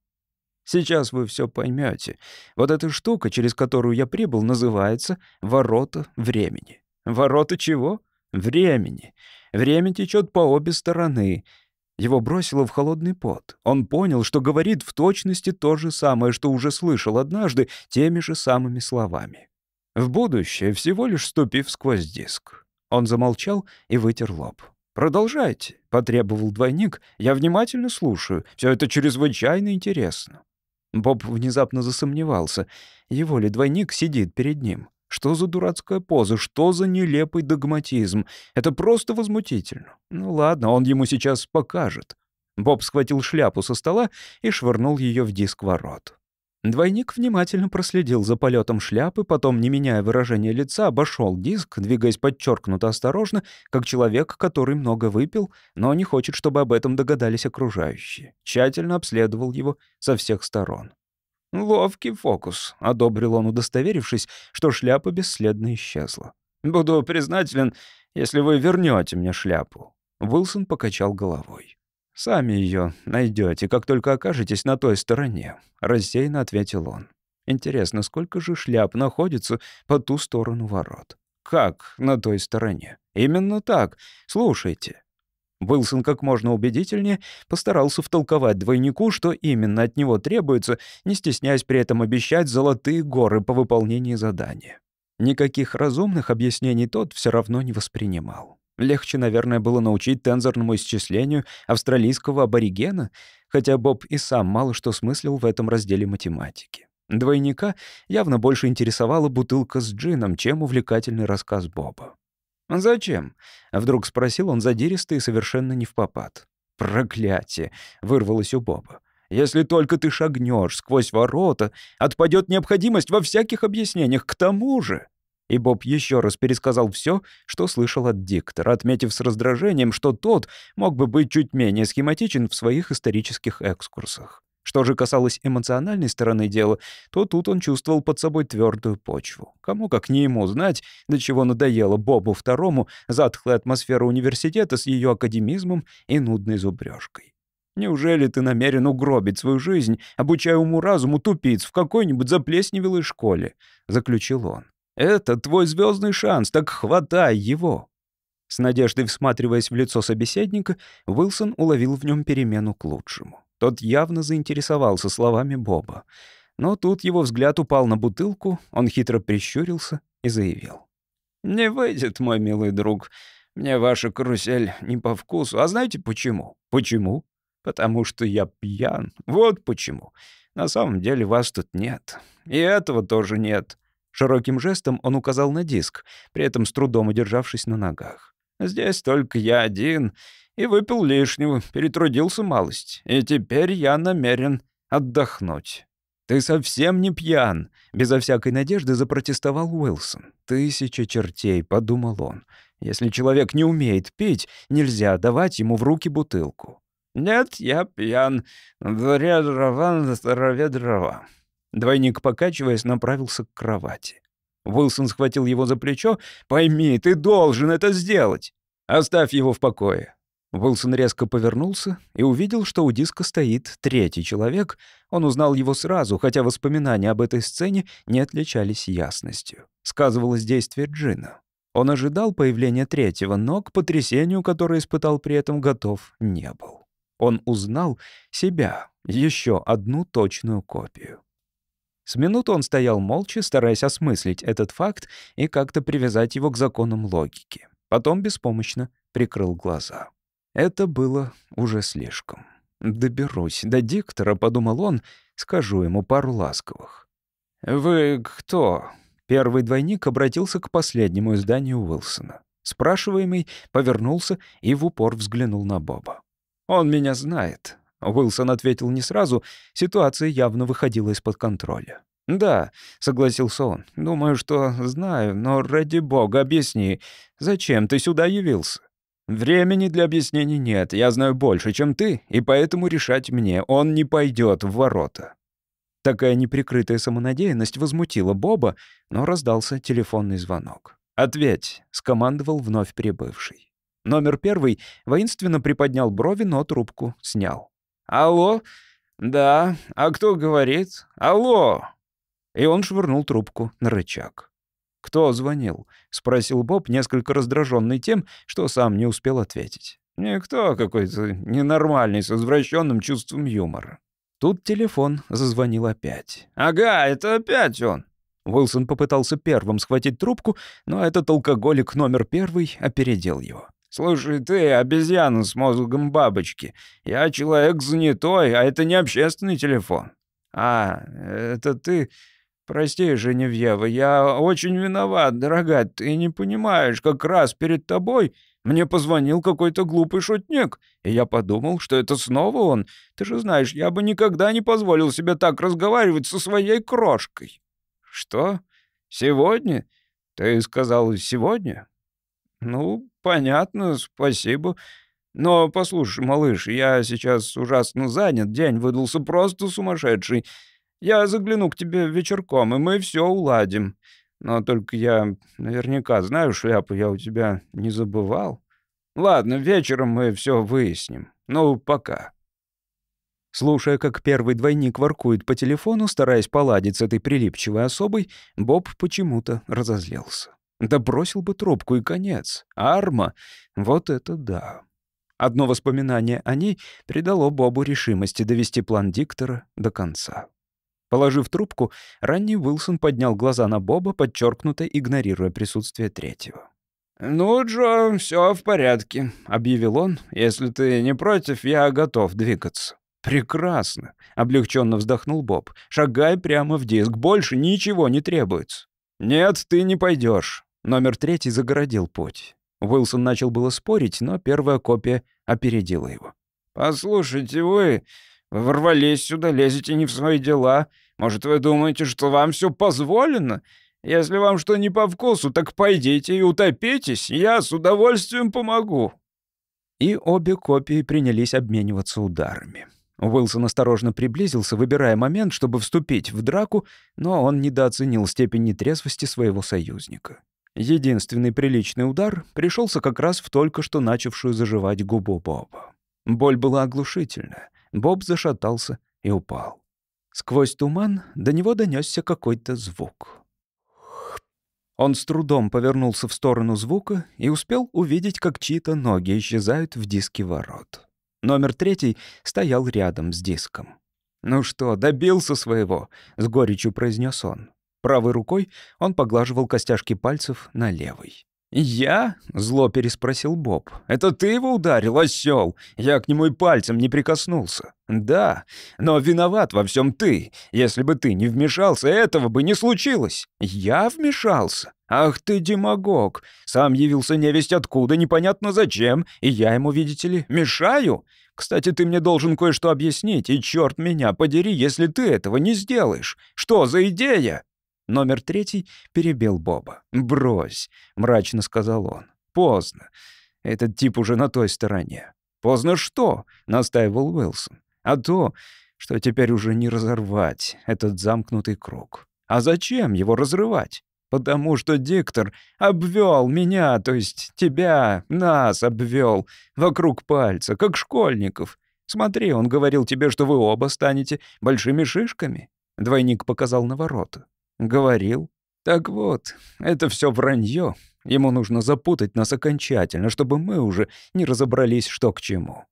Сейчас вы все поймете. Вот эта штука, через которую я прибыл, называется «ворота времени». Ворота чего? Времени. Время течет по обе стороны. Его бросило в холодный пот. Он понял, что говорит в точности то же самое, что уже слышал однажды теми же самыми словами. В будущее, всего лишь ступив сквозь диск. Он замолчал и вытер лоб. «Продолжайте», — потребовал двойник. «Я внимательно слушаю. Все это чрезвычайно интересно». Боб внезапно засомневался. Его ли двойник сидит перед ним? Что за дурацкая поза? Что за нелепый догматизм? Это просто возмутительно. Ну ладно, он ему сейчас покажет. Боб схватил шляпу со стола и швырнул ее в диск ворот. Двойник внимательно проследил за полетом шляпы, потом, не меняя выражения лица, обошел диск, двигаясь подчеркнуто осторожно, как человек, который много выпил, но не хочет, чтобы об этом догадались окружающие. Тщательно обследовал его со всех сторон. «Ловкий фокус», — одобрил он, удостоверившись, что шляпа бесследно исчезла. «Буду признателен, если вы вернете мне шляпу». Уилсон покачал головой. «Сами ее найдете, как только окажетесь на той стороне», — рассеянно ответил он. «Интересно, сколько же шляп находится по ту сторону ворот?» «Как на той стороне?» «Именно так. Слушайте». Уилсон как можно убедительнее постарался втолковать двойнику, что именно от него требуется, не стесняясь при этом обещать золотые горы по выполнении задания. Никаких разумных объяснений тот все равно не воспринимал. Легче, наверное, было научить тензорному исчислению австралийского аборигена, хотя Боб и сам мало что смыслил в этом разделе математики. Двойника явно больше интересовала бутылка с джином, чем увлекательный рассказ Боба. «Зачем?» — вдруг спросил он задиристо и совершенно не в попад. «Проклятие!» — вырвалось у Боба. «Если только ты шагнешь сквозь ворота, отпадет необходимость во всяких объяснениях. К тому же...» И Боб еще раз пересказал все, что слышал от диктора, отметив с раздражением, что тот мог бы быть чуть менее схематичен в своих исторических экскурсах. Что же касалось эмоциональной стороны дела, то тут он чувствовал под собой твердую почву. Кому как не ему знать, до чего надоело Бобу Второму затхлая атмосфера университета с ее академизмом и нудной зубрежкой. Неужели ты намерен угробить свою жизнь, обучая уму-разуму тупиц в какой-нибудь заплесневелой школе?» — заключил он. «Это твой звездный шанс, так хватай его!» С надеждой всматриваясь в лицо собеседника, Уилсон уловил в нем перемену к лучшему. Тот явно заинтересовался словами Боба. Но тут его взгляд упал на бутылку, он хитро прищурился и заявил. «Не выйдет, мой милый друг. Мне ваша карусель не по вкусу. А знаете почему?» «Почему?» «Потому что я пьян. Вот почему. На самом деле вас тут нет. И этого тоже нет». Широким жестом он указал на диск, при этом с трудом удержавшись на ногах. «Здесь только я один, и выпил лишнего, перетрудился малость. И теперь я намерен отдохнуть». «Ты совсем не пьян», — безо всякой надежды запротестовал Уилсон. «Тысяча чертей», — подумал он. «Если человек не умеет пить, нельзя давать ему в руки бутылку». «Нет, я пьян. Дворе дрова, на здоровье дрова». Двойник, покачиваясь, направился к кровати. Уилсон схватил его за плечо. «Пойми, ты должен это сделать!» «Оставь его в покое. Уилсон резко повернулся и увидел, что у диска стоит третий человек. Он узнал его сразу, хотя воспоминания об этой сцене не отличались ясностью. Сказывалось действие Джина. Он ожидал появления третьего, но к потрясению, которое испытал при этом, готов не был. Он узнал себя, еще одну точную копию. С минуту он стоял молча, стараясь осмыслить этот факт и как-то привязать его к законам логики. Потом беспомощно прикрыл глаза. Это было уже слишком. «Доберусь до диктора», — подумал он, — «скажу ему пару ласковых». «Вы кто?» Первый двойник обратился к последнему изданию Уилсона. Спрашиваемый повернулся и в упор взглянул на Боба. «Он меня знает». Уилсон ответил не сразу, ситуация явно выходила из-под контроля. «Да», — согласился он, — «думаю, что знаю, но ради бога объясни, зачем ты сюда явился?» «Времени для объяснений нет, я знаю больше, чем ты, и поэтому решать мне, он не пойдет в ворота». Такая неприкрытая самонадеянность возмутила Боба, но раздался телефонный звонок. «Ответь», — скомандовал вновь прибывший. Номер первый воинственно приподнял брови, но трубку снял. «Алло? Да. А кто говорит? Алло!» И он швырнул трубку на рычаг. «Кто звонил?» — спросил Боб, несколько раздраженный тем, что сам не успел ответить. «Никто какой-то ненормальный, с извращенным чувством юмора». Тут телефон зазвонил опять. «Ага, это опять он!» Уилсон попытался первым схватить трубку, но этот алкоголик номер первый опередил его. «Слушай, ты обезьяна с мозгом бабочки. Я человек занятой, а это не общественный телефон». «А, это ты...» «Прости, Женевьева, я очень виноват, дорогая. Ты не понимаешь, как раз перед тобой мне позвонил какой-то глупый шутник, и я подумал, что это снова он. Ты же знаешь, я бы никогда не позволил себе так разговаривать со своей крошкой». «Что? Сегодня? Ты сказал сегодня?» «Ну, понятно, спасибо. Но послушай, малыш, я сейчас ужасно занят, день выдался просто сумасшедший. Я загляну к тебе вечерком, и мы все уладим. Но только я наверняка знаю шляпу, я у тебя не забывал. Ладно, вечером мы все выясним. Ну, пока». Слушая, как первый двойник воркует по телефону, стараясь поладить с этой прилипчивой особой, Боб почему-то разозлился. Да бросил бы трубку и конец. Арма — вот это да. Одно воспоминание о ней придало Бобу решимости довести план диктора до конца. Положив трубку, ранний Уилсон поднял глаза на Боба, подчеркнуто игнорируя присутствие третьего. «Ну, Джо, все в порядке», — объявил он. «Если ты не против, я готов двигаться». «Прекрасно», — облегченно вздохнул Боб. «Шагай прямо в диск, больше ничего не требуется». «Нет, ты не пойдешь. Номер третий загородил путь. Уилсон начал было спорить, но первая копия опередила его. «Послушайте, вы ворвались сюда, лезете не в свои дела. Может, вы думаете, что вам все позволено? Если вам что не по вкусу, так пойдите и утопитесь, я с удовольствием помогу». И обе копии принялись обмениваться ударами. Уилсон осторожно приблизился, выбирая момент, чтобы вступить в драку, но он недооценил степень нетрезвости своего союзника. Единственный приличный удар пришелся как раз в только что начавшую заживать губу Боба. Боль была оглушительная. Боб зашатался и упал. Сквозь туман до него донесся какой-то звук. Он с трудом повернулся в сторону звука и успел увидеть, как чьи-то ноги исчезают в диске ворот. Номер третий стоял рядом с диском. «Ну что, добился своего?» — с горечью произнес он. Правой рукой он поглаживал костяшки пальцев на левой. «Я?» — зло переспросил Боб. «Это ты его ударил, осёл? Я к нему и пальцем не прикоснулся». «Да, но виноват во всем ты. Если бы ты не вмешался, этого бы не случилось». «Я вмешался? Ах ты демагог! Сам явился невесть откуда, непонятно зачем, и я ему, видите ли, мешаю? Кстати, ты мне должен кое-что объяснить, и черт меня подери, если ты этого не сделаешь. Что за идея?» Номер третий перебил Боба. «Брось», — мрачно сказал он. «Поздно. Этот тип уже на той стороне». «Поздно что?» — настаивал Уилсон. «А то, что теперь уже не разорвать этот замкнутый круг. А зачем его разрывать? Потому что диктор обвел меня, то есть тебя, нас обвел вокруг пальца, как школьников. Смотри, он говорил тебе, что вы оба станете большими шишками». Двойник показал на ворота. Говорил. Так вот, это все вранье. Ему нужно запутать нас окончательно, чтобы мы уже не разобрались, что к чему.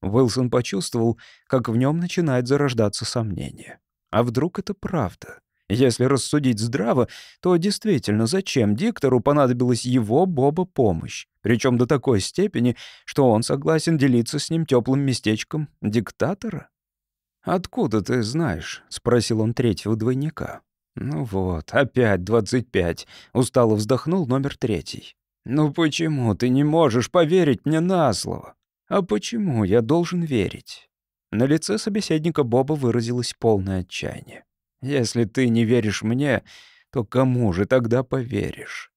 Уилсон почувствовал, как в нем начинает зарождаться сомнение. А вдруг это правда? Если рассудить здраво, то действительно, зачем диктору понадобилась его, Боба, помощь? Причем до такой степени, что он согласен делиться с ним теплым местечком диктатора? «Откуда ты знаешь?» — спросил он третьего двойника. «Ну вот, опять двадцать пять», — устало вздохнул номер третий. «Ну почему ты не можешь поверить мне на слово? А почему я должен верить?» На лице собеседника Боба выразилось полное отчаяние. «Если ты не веришь мне, то кому же тогда поверишь?»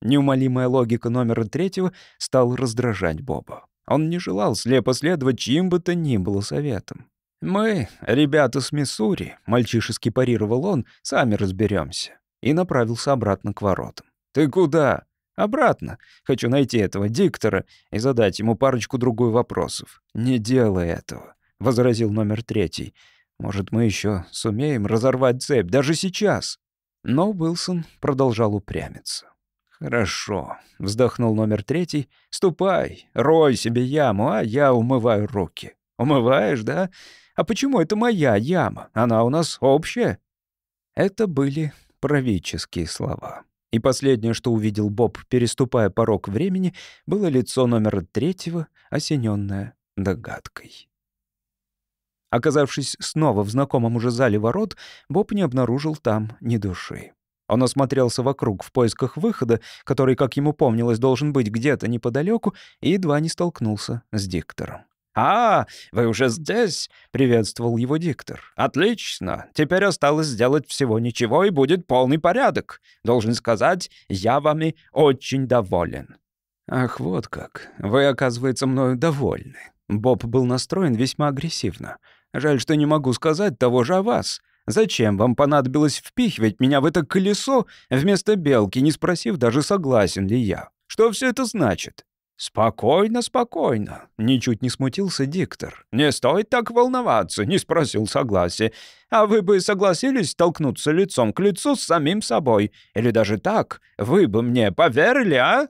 Неумолимая логика номера третьего стала раздражать Боба. Он не желал слепо следовать чьим бы то ни было советом. «Мы, ребята с Миссури», — мальчишески парировал он, — «сами разберемся. И направился обратно к воротам. «Ты куда?» «Обратно. Хочу найти этого диктора и задать ему парочку-другую вопросов». «Не делай этого», — возразил номер третий. «Может, мы еще сумеем разорвать цепь, даже сейчас?» Но Уилсон продолжал упрямиться. «Хорошо», — вздохнул номер третий. «Ступай, рой себе яму, а я умываю руки». «Умываешь, да? А почему это моя яма? Она у нас общая». Это были правительские слова. И последнее, что увидел Боб, переступая порог времени, было лицо номера третьего, осененное догадкой. Оказавшись снова в знакомом уже зале ворот, Боб не обнаружил там ни души. Он осмотрелся вокруг в поисках выхода, который, как ему помнилось, должен быть где-то неподалеку, и едва не столкнулся с диктором. «А, вы уже здесь?» — приветствовал его диктор. «Отлично. Теперь осталось сделать всего ничего, и будет полный порядок. Должен сказать, я вами очень доволен». «Ах, вот как. Вы, оказывается, мною довольны». Боб был настроен весьма агрессивно. «Жаль, что не могу сказать того же о вас. Зачем вам понадобилось впихивать меня в это колесо вместо белки, не спросив даже, согласен ли я? Что все это значит?» «Спокойно, спокойно», — ничуть не смутился диктор. «Не стоит так волноваться», — не спросил согласия. «А вы бы согласились столкнуться лицом к лицу с самим собой? Или даже так? Вы бы мне поверили, а?»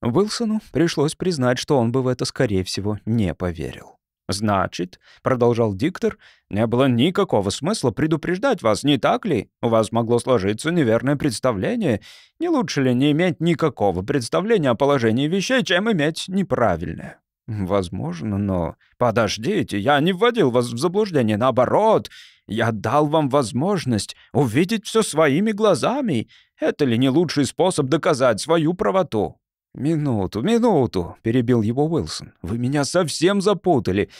Уилсону пришлось признать, что он бы в это, скорее всего, не поверил. «Значит», — продолжал диктор, — «не было никакого смысла предупреждать вас, не так ли? У вас могло сложиться неверное представление. Не лучше ли не иметь никакого представления о положении вещей, чем иметь неправильное?» «Возможно, но...» «Подождите, я не вводил вас в заблуждение, наоборот. Я дал вам возможность увидеть все своими глазами. Это ли не лучший способ доказать свою правоту?» «Минуту, минуту», — перебил его Уилсон. «Вы меня совсем запутали.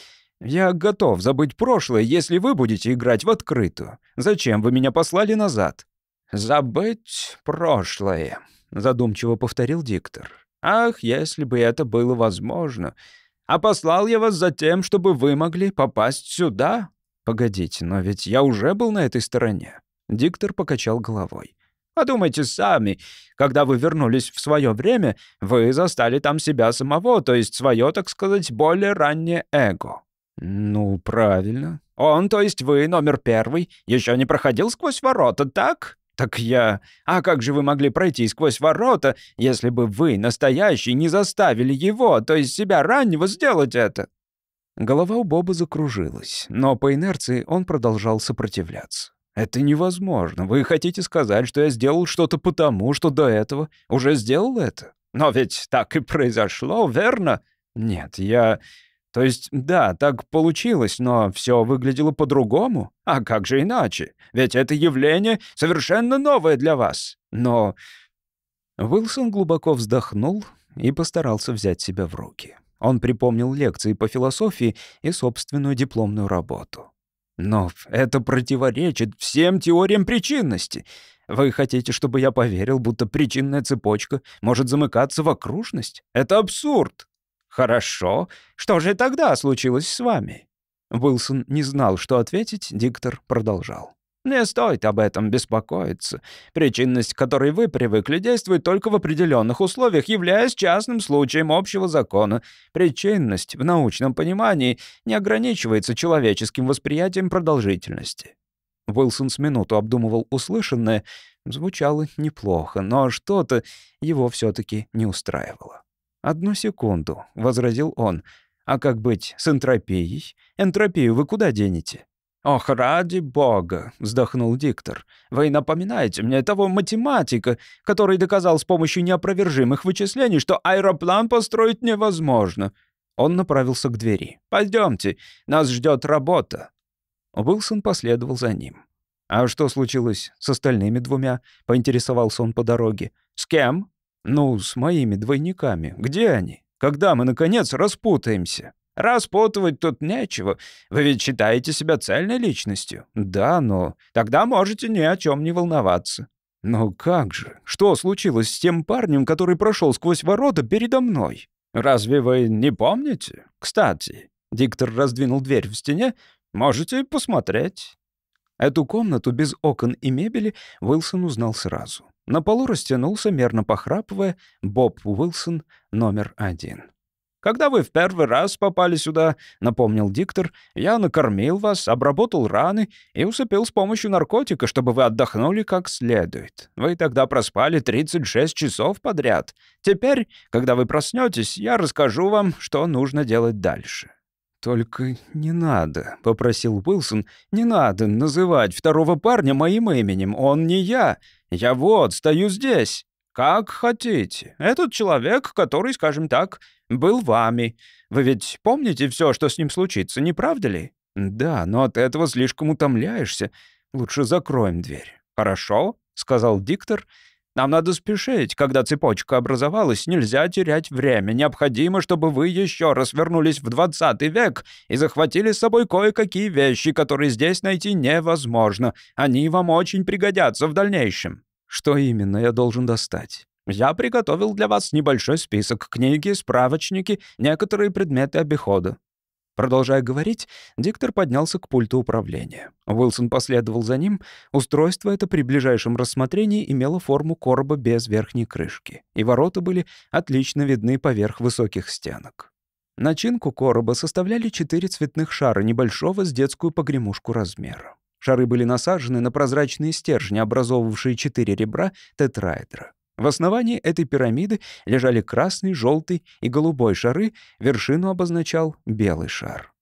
Я готов забыть прошлое, если вы будете играть в открытую. Зачем вы меня послали назад?» «Забыть прошлое», — задумчиво повторил диктор. «Ах, если бы это было возможно. А послал я вас за тем, чтобы вы могли попасть сюда?» «Погодите, но ведь я уже был на этой стороне». Диктор покачал головой. Подумайте сами, когда вы вернулись в свое время, вы застали там себя самого, то есть свое, так сказать, более раннее эго. Ну, правильно. Он, то есть вы, номер первый, еще не проходил сквозь ворота, так? Так я... А как же вы могли пройти сквозь ворота, если бы вы, настоящий, не заставили его, то есть себя раннего, сделать это? Голова у Боба закружилась, но по инерции он продолжал сопротивляться. «Это невозможно. Вы хотите сказать, что я сделал что-то потому, что до этого уже сделал это? Но ведь так и произошло, верно? Нет, я... То есть, да, так получилось, но все выглядело по-другому. А как же иначе? Ведь это явление совершенно новое для вас. Но...» Уилсон глубоко вздохнул и постарался взять себя в руки. Он припомнил лекции по философии и собственную дипломную работу. Но это противоречит всем теориям причинности. Вы хотите, чтобы я поверил, будто причинная цепочка может замыкаться в окружность? Это абсурд. Хорошо. Что же тогда случилось с вами? Уилсон не знал, что ответить, диктор продолжал. Не стоит об этом беспокоиться. Причинность, к которой вы привыкли, действует только в определенных условиях, являясь частным случаем общего закона. Причинность в научном понимании не ограничивается человеческим восприятием продолжительности. Уилсон с минуту обдумывал услышанное. Звучало неплохо, но что-то его все таки не устраивало. «Одну секунду», — возразил он. «А как быть с энтропией? Энтропию вы куда денете?» «Ох, ради бога!» — вздохнул диктор. «Вы напоминаете мне того математика, который доказал с помощью неопровержимых вычислений, что аэроплан построить невозможно». Он направился к двери. «Пойдемте, нас ждет работа». Уилсон последовал за ним. «А что случилось с остальными двумя?» — поинтересовался он по дороге. «С кем?» «Ну, с моими двойниками. Где они? Когда мы, наконец, распутаемся?» Распутывать тут нечего. Вы ведь считаете себя цельной личностью. Да, но тогда можете ни о чем не волноваться. Но как же? Что случилось с тем парнем, который прошел сквозь ворота передо мной? Разве вы не помните? Кстати, диктор раздвинул дверь в стене. Можете посмотреть. Эту комнату без окон и мебели Уилсон узнал сразу. На полу растянулся, мерно похрапывая, Боб Уилсон номер один. Когда вы в первый раз попали сюда, — напомнил диктор, — я накормил вас, обработал раны и усыпил с помощью наркотика, чтобы вы отдохнули как следует. Вы тогда проспали 36 часов подряд. Теперь, когда вы проснетесь, я расскажу вам, что нужно делать дальше». «Только не надо», — попросил Уилсон, — «не надо называть второго парня моим именем. Он не я. Я вот, стою здесь». «Как хотите. Этот человек, который, скажем так, был вами. Вы ведь помните все, что с ним случится, не правда ли? «Да, но от этого слишком утомляешься. Лучше закроем дверь». «Хорошо», — сказал диктор. «Нам надо спешить. Когда цепочка образовалась, нельзя терять время. Необходимо, чтобы вы еще раз вернулись в 20 век и захватили с собой кое-какие вещи, которые здесь найти невозможно. Они вам очень пригодятся в дальнейшем». «Что именно я должен достать?» «Я приготовил для вас небольшой список. Книги, справочники, некоторые предметы обихода. Продолжая говорить, диктор поднялся к пульту управления. Уилсон последовал за ним. Устройство это при ближайшем рассмотрении имело форму короба без верхней крышки, и ворота были отлично видны поверх высоких стенок. Начинку короба составляли четыре цветных шара небольшого с детскую погремушку размера. Шары были насажены на прозрачные стержни, образовывавшие четыре ребра тетраэдра. В основании этой пирамиды лежали красный, желтый и голубой шары, вершину обозначал белый шар.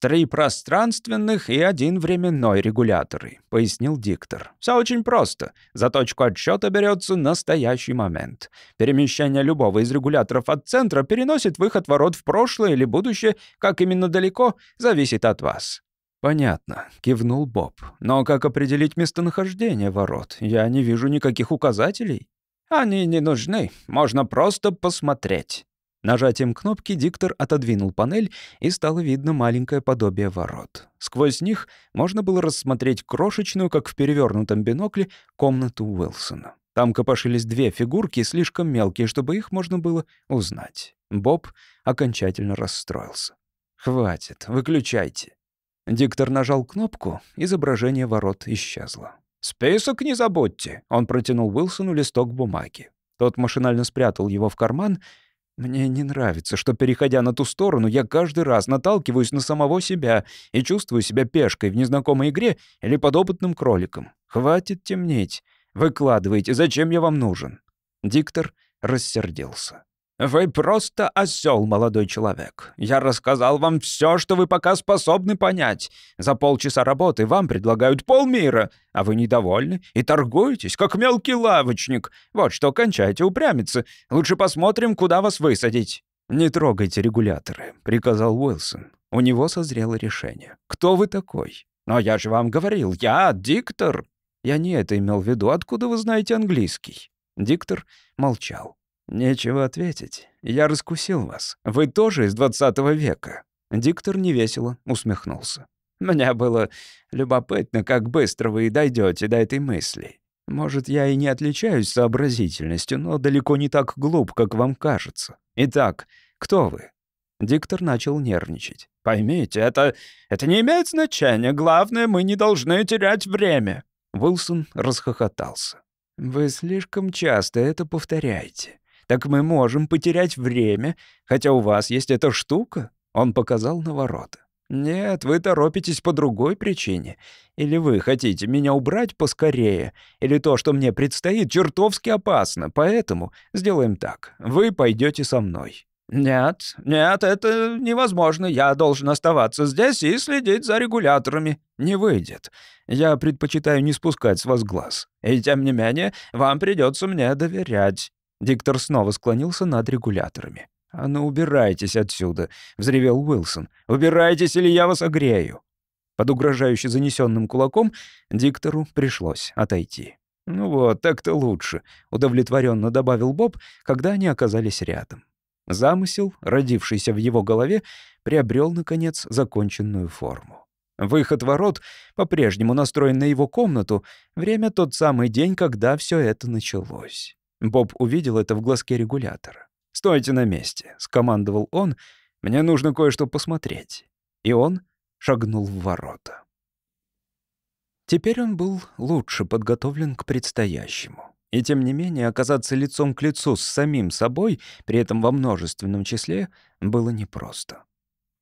«Три пространственных и один временной регуляторы», — пояснил диктор. «Все очень просто. За точку отсчета берется настоящий момент. Перемещение любого из регуляторов от центра переносит выход ворот в прошлое или будущее, как именно далеко, зависит от вас». «Понятно», — кивнул Боб. «Но как определить местонахождение ворот? Я не вижу никаких указателей». Они не нужны, можно просто посмотреть. Нажатием кнопки диктор отодвинул панель, и стало видно маленькое подобие ворот. Сквозь них можно было рассмотреть крошечную, как в перевернутом бинокле, комнату Уилсона. Там копошились две фигурки, слишком мелкие, чтобы их можно было узнать. Боб окончательно расстроился. «Хватит, выключайте». Диктор нажал кнопку, изображение ворот исчезло. «Список не забудьте!» Он протянул Уилсону листок бумаги. Тот машинально спрятал его в карман. «Мне не нравится, что, переходя на ту сторону, я каждый раз наталкиваюсь на самого себя и чувствую себя пешкой в незнакомой игре или подопытным кроликом. Хватит темнеть. Выкладывайте, зачем я вам нужен?» Диктор рассердился. «Вы просто осел, молодой человек. Я рассказал вам все, что вы пока способны понять. За полчаса работы вам предлагают полмира, а вы недовольны и торгуетесь, как мелкий лавочник. Вот что, кончайте упрямиться. Лучше посмотрим, куда вас высадить». «Не трогайте регуляторы», — приказал Уилсон. У него созрело решение. «Кто вы такой?» «Но я же вам говорил, я диктор». «Я не это имел в виду. Откуда вы знаете английский?» Диктор молчал. «Нечего ответить. Я раскусил вас. Вы тоже из двадцатого века». Диктор невесело усмехнулся. «Мне было любопытно, как быстро вы дойдете до этой мысли. Может, я и не отличаюсь сообразительностью, но далеко не так глуп, как вам кажется. Итак, кто вы?» Диктор начал нервничать. «Поймите, это... это не имеет значения. Главное, мы не должны терять время». Уилсон расхохотался. «Вы слишком часто это повторяете так мы можем потерять время, хотя у вас есть эта штука». Он показал на ворота. «Нет, вы торопитесь по другой причине. Или вы хотите меня убрать поскорее, или то, что мне предстоит, чертовски опасно. Поэтому сделаем так. Вы пойдете со мной». «Нет, нет, это невозможно. Я должен оставаться здесь и следить за регуляторами». «Не выйдет. Я предпочитаю не спускать с вас глаз. И тем не менее, вам придется мне доверять». Диктор снова склонился над регуляторами. «А ну, убирайтесь отсюда!» — взревел Уилсон. «Убирайтесь, или я вас огрею!» Под угрожающе занесенным кулаком диктору пришлось отойти. «Ну вот, так-то лучше», — удовлетворенно добавил Боб, когда они оказались рядом. Замысел, родившийся в его голове, приобрел, наконец, законченную форму. Выход ворот по-прежнему настроен на его комнату, время тот самый день, когда все это началось. Боб увидел это в глазке регулятора. «Стойте на месте», — скомандовал он. «Мне нужно кое-что посмотреть». И он шагнул в ворота. Теперь он был лучше подготовлен к предстоящему. И тем не менее оказаться лицом к лицу с самим собой, при этом во множественном числе, было непросто.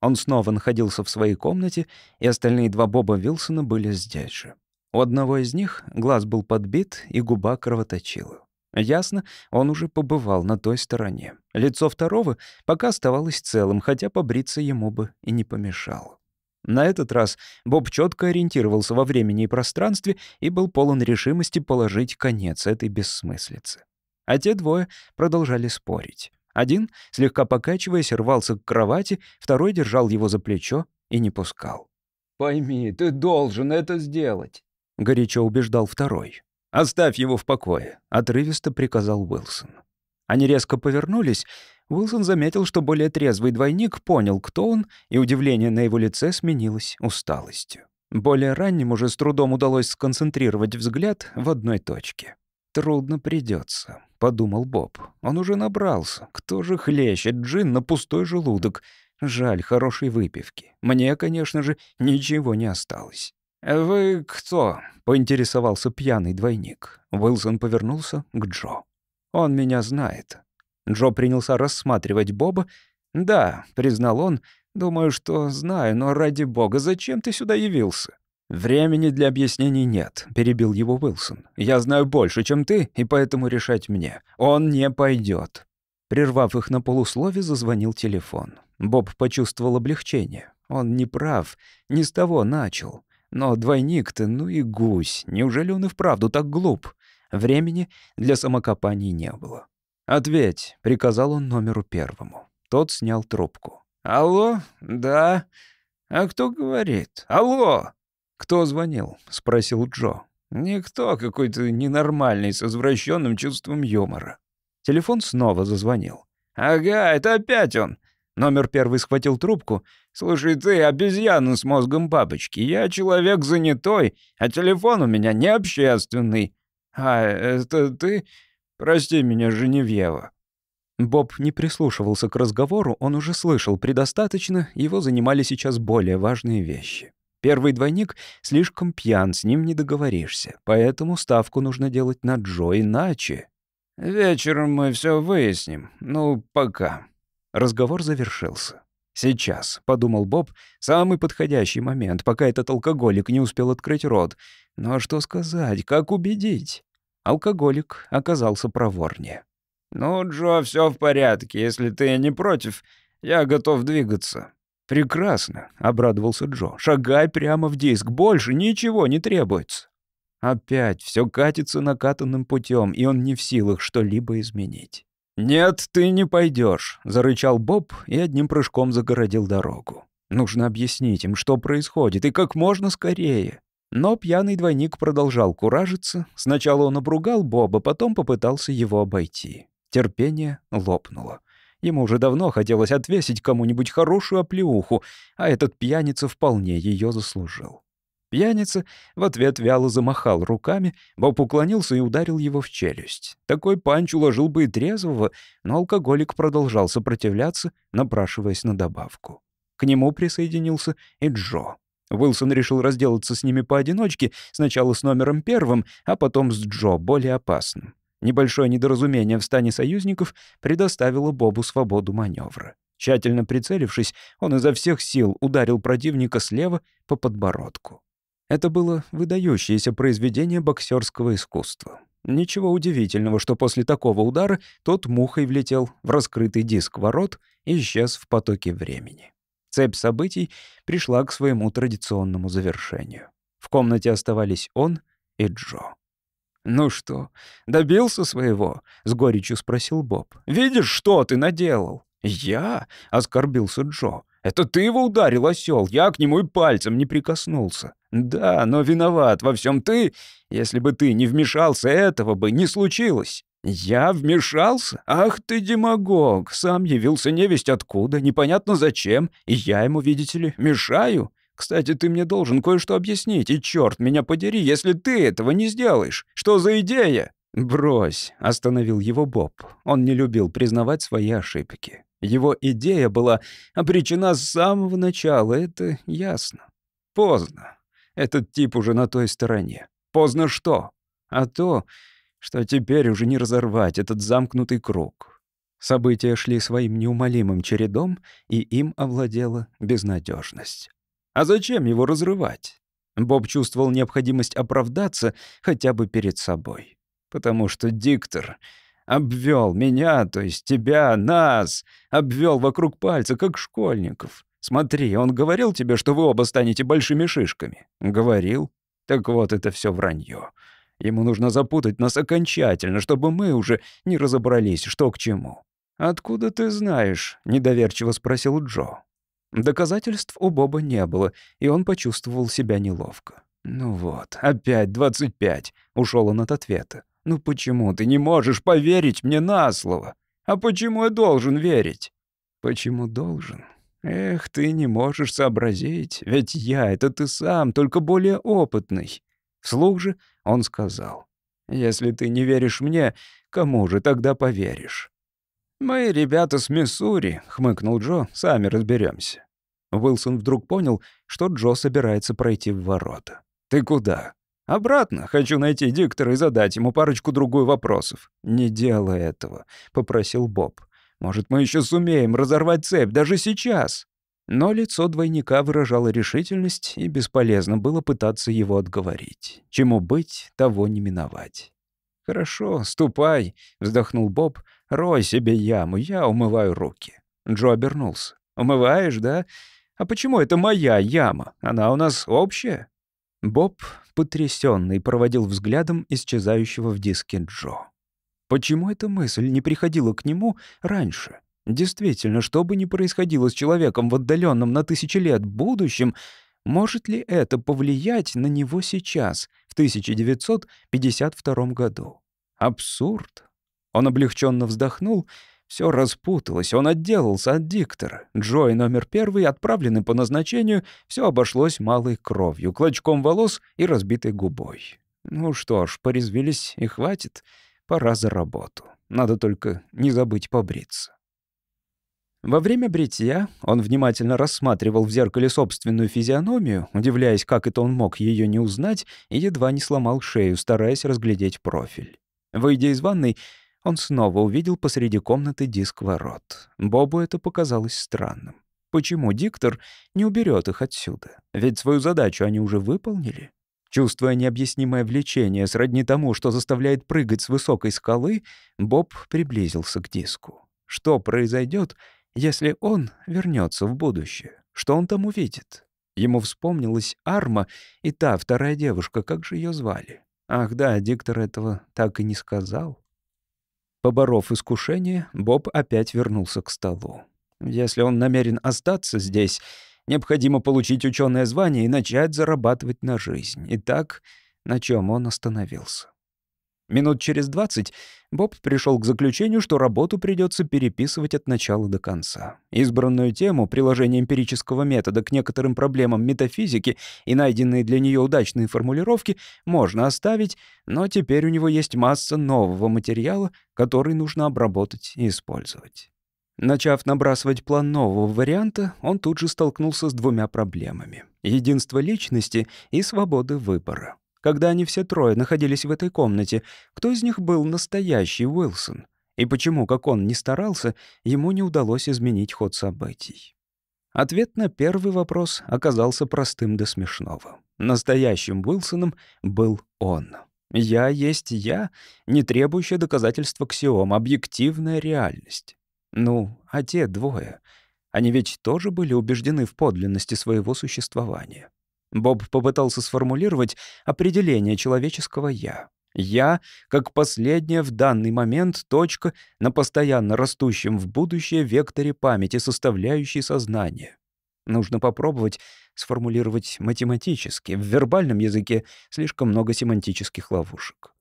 Он снова находился в своей комнате, и остальные два Боба Вилсона были здесь же. У одного из них глаз был подбит, и губа кровоточила. Ясно, он уже побывал на той стороне. Лицо второго пока оставалось целым, хотя побриться ему бы и не помешало. На этот раз Боб четко ориентировался во времени и пространстве и был полон решимости положить конец этой бессмыслице. А те двое продолжали спорить. Один, слегка покачиваясь, рвался к кровати, второй держал его за плечо и не пускал. «Пойми, ты должен это сделать», — горячо убеждал второй. «Оставь его в покое», — отрывисто приказал Уилсон. Они резко повернулись. Уилсон заметил, что более трезвый двойник понял, кто он, и удивление на его лице сменилось усталостью. Более ранним уже с трудом удалось сконцентрировать взгляд в одной точке. «Трудно придется, подумал Боб. «Он уже набрался. Кто же хлещет джин на пустой желудок? Жаль хорошей выпивки. Мне, конечно же, ничего не осталось». «Вы кто?» — поинтересовался пьяный двойник. Уилсон повернулся к Джо. «Он меня знает». Джо принялся рассматривать Боба. «Да», — признал он, — «думаю, что знаю, но ради бога, зачем ты сюда явился?» «Времени для объяснений нет», — перебил его Уилсон. «Я знаю больше, чем ты, и поэтому решать мне. Он не пойдет. Прервав их на полуслове, зазвонил телефон. Боб почувствовал облегчение. Он не прав, не с того начал. Но двойник-то, ну и гусь. Неужели он и вправду так глуп? Времени для самокопаний не было. «Ответь», — приказал он номеру первому. Тот снял трубку. «Алло? Да? А кто говорит? Алло?» «Кто звонил?» — спросил Джо. «Никто, какой-то ненормальный, с извращенным чувством юмора». Телефон снова зазвонил. «Ага, это опять он!» Номер первый схватил трубку. «Слушай, ты обезьяна с мозгом бабочки. Я человек занятой, а телефон у меня не общественный. А, это ты? Прости меня, Женевьева». Боб не прислушивался к разговору, он уже слышал предостаточно, его занимали сейчас более важные вещи. Первый двойник слишком пьян, с ним не договоришься, поэтому ставку нужно делать на Джо, иначе... «Вечером мы все выясним. Ну, пока». Разговор завершился. «Сейчас», — подумал Боб, — «самый подходящий момент, пока этот алкоголик не успел открыть рот. Но что сказать, как убедить?» Алкоголик оказался проворнее. «Ну, Джо, все в порядке. Если ты не против, я готов двигаться». «Прекрасно», — обрадовался Джо. «Шагай прямо в диск. Больше ничего не требуется». Опять все катится накатанным путем, и он не в силах что-либо изменить. «Нет, ты не пойдешь, зарычал Боб и одним прыжком загородил дорогу. Нужно объяснить им, что происходит, и как можно скорее. Но пьяный двойник продолжал куражиться. Сначала он обругал Боба, потом попытался его обойти. Терпение лопнуло. Ему уже давно хотелось отвесить кому-нибудь хорошую оплеуху, а этот пьяница вполне ее заслужил. Пьяница в ответ вяло замахал руками, Боб уклонился и ударил его в челюсть. Такой панч уложил бы и трезвого, но алкоголик продолжал сопротивляться, напрашиваясь на добавку. К нему присоединился и Джо. Уилсон решил разделаться с ними поодиночке, сначала с номером первым, а потом с Джо, более опасным. Небольшое недоразумение в стане союзников предоставило Бобу свободу маневра. Тщательно прицелившись, он изо всех сил ударил противника слева по подбородку. Это было выдающееся произведение боксерского искусства. Ничего удивительного, что после такого удара тот мухой влетел в раскрытый диск ворот и исчез в потоке времени. Цепь событий пришла к своему традиционному завершению. В комнате оставались он и Джо. «Ну что, добился своего?» — с горечью спросил Боб. «Видишь, что ты наделал?» «Я?» — оскорбился Джо. «Это ты его ударил, осел. Я к нему и пальцем не прикоснулся». «Да, но виноват во всем ты. Если бы ты не вмешался, этого бы не случилось». «Я вмешался? Ах ты демагог! Сам явился невесть откуда, непонятно зачем, и я ему, видите ли, мешаю. Кстати, ты мне должен кое-что объяснить, и черт меня подери, если ты этого не сделаешь. Что за идея?» «Брось», — остановил его Боб. Он не любил признавать свои ошибки. Его идея была обречена с самого начала, это ясно. Поздно. Этот тип уже на той стороне. Поздно что? А то, что теперь уже не разорвать этот замкнутый круг. События шли своим неумолимым чередом, и им овладела безнадежность. А зачем его разрывать? Боб чувствовал необходимость оправдаться хотя бы перед собой. Потому что диктор обвел меня, то есть тебя, нас, обвел вокруг пальца, как школьников. Смотри, он говорил тебе, что вы оба станете большими шишками? Говорил. Так вот, это все вранье. Ему нужно запутать нас окончательно, чтобы мы уже не разобрались, что к чему. «Откуда ты знаешь?» — недоверчиво спросил Джо. Доказательств у Боба не было, и он почувствовал себя неловко. «Ну вот, опять двадцать пять», — ушел он от ответа. «Ну почему ты не можешь поверить мне на слово? А почему я должен верить?» «Почему должен? Эх, ты не можешь сообразить, ведь я — это ты сам, только более опытный». Вслух же он сказал. «Если ты не веришь мне, кому же тогда поверишь?» «Мы ребята с Миссури», — хмыкнул Джо, — «сами разберемся. Уилсон вдруг понял, что Джо собирается пройти в ворота. «Ты куда?» «Обратно. Хочу найти диктора и задать ему парочку-другую вопросов». «Не делай этого», — попросил Боб. «Может, мы еще сумеем разорвать цепь даже сейчас?» Но лицо двойника выражало решительность, и бесполезно было пытаться его отговорить. Чему быть, того не миновать. «Хорошо, ступай», — вздохнул Боб. «Рой себе яму, я умываю руки». Джо обернулся. «Умываешь, да? А почему это моя яма? Она у нас общая?» Боб, потрясенный, проводил взглядом исчезающего в диске Джо. Почему эта мысль не приходила к нему раньше? Действительно, что бы ни происходило с человеком в отдаленном на тысячи лет будущем, может ли это повлиять на него сейчас, в 1952 году? Абсурд. Он облегченно вздохнул все распуталось, он отделался от диктора. Джой номер первый, отправленный по назначению, все обошлось малой кровью, клочком волос и разбитой губой. Ну что ж, порезвились и хватит. Пора за работу. Надо только не забыть побриться. Во время бритья он внимательно рассматривал в зеркале собственную физиономию, удивляясь, как это он мог ее не узнать, и едва не сломал шею, стараясь разглядеть профиль. Выйдя из ванной, он снова увидел посреди комнаты диск ворот. Бобу это показалось странным. Почему диктор не уберет их отсюда? Ведь свою задачу они уже выполнили. Чувствуя необъяснимое влечение сродни тому, что заставляет прыгать с высокой скалы, Боб приблизился к диску. Что произойдет, если он вернется в будущее? Что он там увидит? Ему вспомнилась Арма и та вторая девушка, как же ее звали? Ах да, диктор этого так и не сказал. Поборов искушение, Боб опять вернулся к столу. Если он намерен остаться здесь, необходимо получить ученое звание и начать зарабатывать на жизнь. Итак, на чем он остановился? Минут через двадцать Боб пришел к заключению, что работу придется переписывать от начала до конца. Избранную тему приложения эмпирического метода к некоторым проблемам метафизики и найденные для нее удачные формулировки можно оставить, но теперь у него есть масса нового материала, который нужно обработать и использовать. Начав набрасывать план нового варианта, он тут же столкнулся с двумя проблемами — единство личности и свободы выбора. Когда они все трое находились в этой комнате, кто из них был настоящий Уилсон? И почему, как он не старался, ему не удалось изменить ход событий? Ответ на первый вопрос оказался простым до смешного. Настоящим Уилсоном был он. «Я есть я», не требующая доказательства ксиом, объективная реальность. Ну, а те двое, они ведь тоже были убеждены в подлинности своего существования. Боб попытался сформулировать определение человеческого «я». «Я» как последняя в данный момент точка на постоянно растущем в будущее векторе памяти, составляющей сознание. Нужно попробовать сформулировать математически. В вербальном языке слишком много семантических ловушек.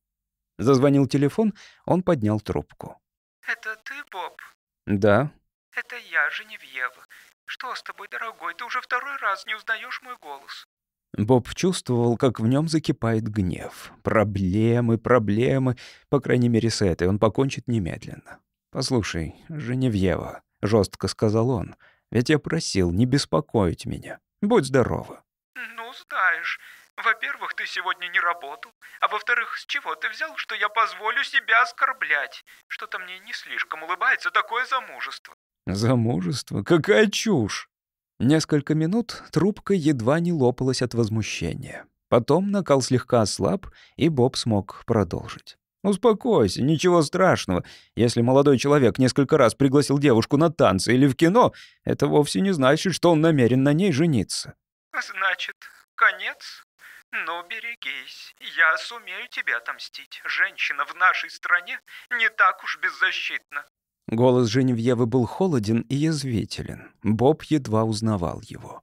Зазвонил телефон, он поднял трубку. «Это ты, Боб?» «Да». «Это я, Женевьева. Что с тобой, дорогой? Ты уже второй раз не узнаешь мой голос». Боб чувствовал, как в нем закипает гнев. Проблемы, проблемы. По крайней мере, с этой он покончит немедленно. «Послушай, Женевьева», — жестко сказал он, — «ведь я просил не беспокоить меня. Будь здорова». «Ну, знаешь, во-первых, ты сегодня не работал, а во-вторых, с чего ты взял, что я позволю себя оскорблять? Что-то мне не слишком улыбается такое замужество». «Замужество? Какая чушь!» Несколько минут трубка едва не лопалась от возмущения. Потом накал слегка ослаб, и Боб смог продолжить. «Успокойся, ничего страшного. Если молодой человек несколько раз пригласил девушку на танцы или в кино, это вовсе не значит, что он намерен на ней жениться». «Значит, конец? Ну, берегись. Я сумею тебе отомстить. Женщина в нашей стране не так уж беззащитна». Голос Женевьевы был холоден и язвителен. Боб едва узнавал его.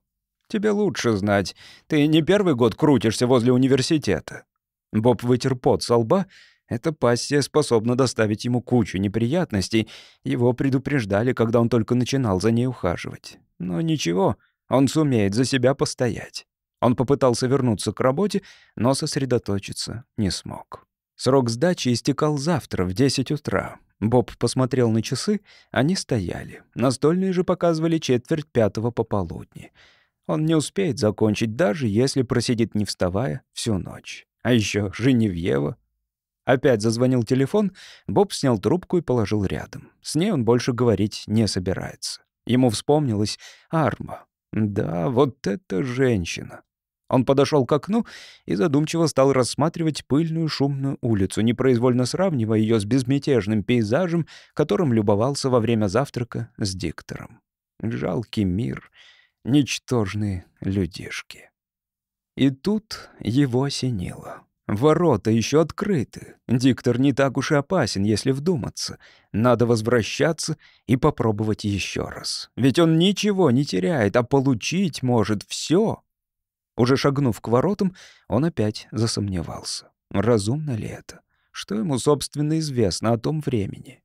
«Тебе лучше знать. Ты не первый год крутишься возле университета». Боб вытер пот со лба. Эта пассия способна доставить ему кучу неприятностей. Его предупреждали, когда он только начинал за ней ухаживать. Но ничего, он сумеет за себя постоять. Он попытался вернуться к работе, но сосредоточиться не смог. Срок сдачи истекал завтра в 10 утра. Боб посмотрел на часы, они стояли. Настольные же показывали четверть пятого пополудни. Он не успеет закончить, даже если просидит не вставая всю ночь. А еще Женевьева. Опять зазвонил телефон, Боб снял трубку и положил рядом. С ней он больше говорить не собирается. Ему вспомнилась Арма. Да, вот эта женщина. Он подошел к окну и задумчиво стал рассматривать пыльную шумную улицу, непроизвольно сравнивая ее с безмятежным пейзажем, которым любовался во время завтрака с диктором. Жалкий мир, ничтожные людишки. И тут его осенило. Ворота еще открыты. Диктор не так уж и опасен, если вдуматься. Надо возвращаться и попробовать еще раз. Ведь он ничего не теряет, а получить может все. Уже шагнув к воротам, он опять засомневался. Разумно ли это? Что ему, собственно, известно о том времени?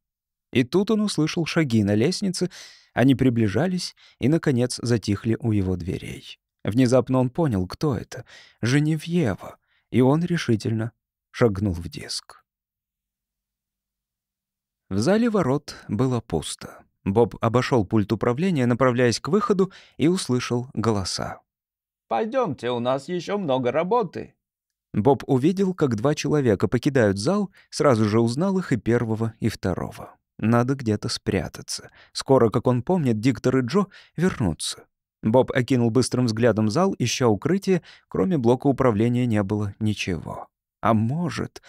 И тут он услышал шаги на лестнице, они приближались и, наконец, затихли у его дверей. Внезапно он понял, кто это — Женевьева, и он решительно шагнул в диск. В зале ворот было пусто. Боб обошел пульт управления, направляясь к выходу, и услышал голоса. Пойдемте, у нас еще много работы». Боб увидел, как два человека покидают зал, сразу же узнал их и первого, и второго. Надо где-то спрятаться. Скоро, как он помнит, диктор и Джо вернутся. Боб окинул быстрым взглядом зал, ища укрытие, кроме блока управления не было ничего. А может...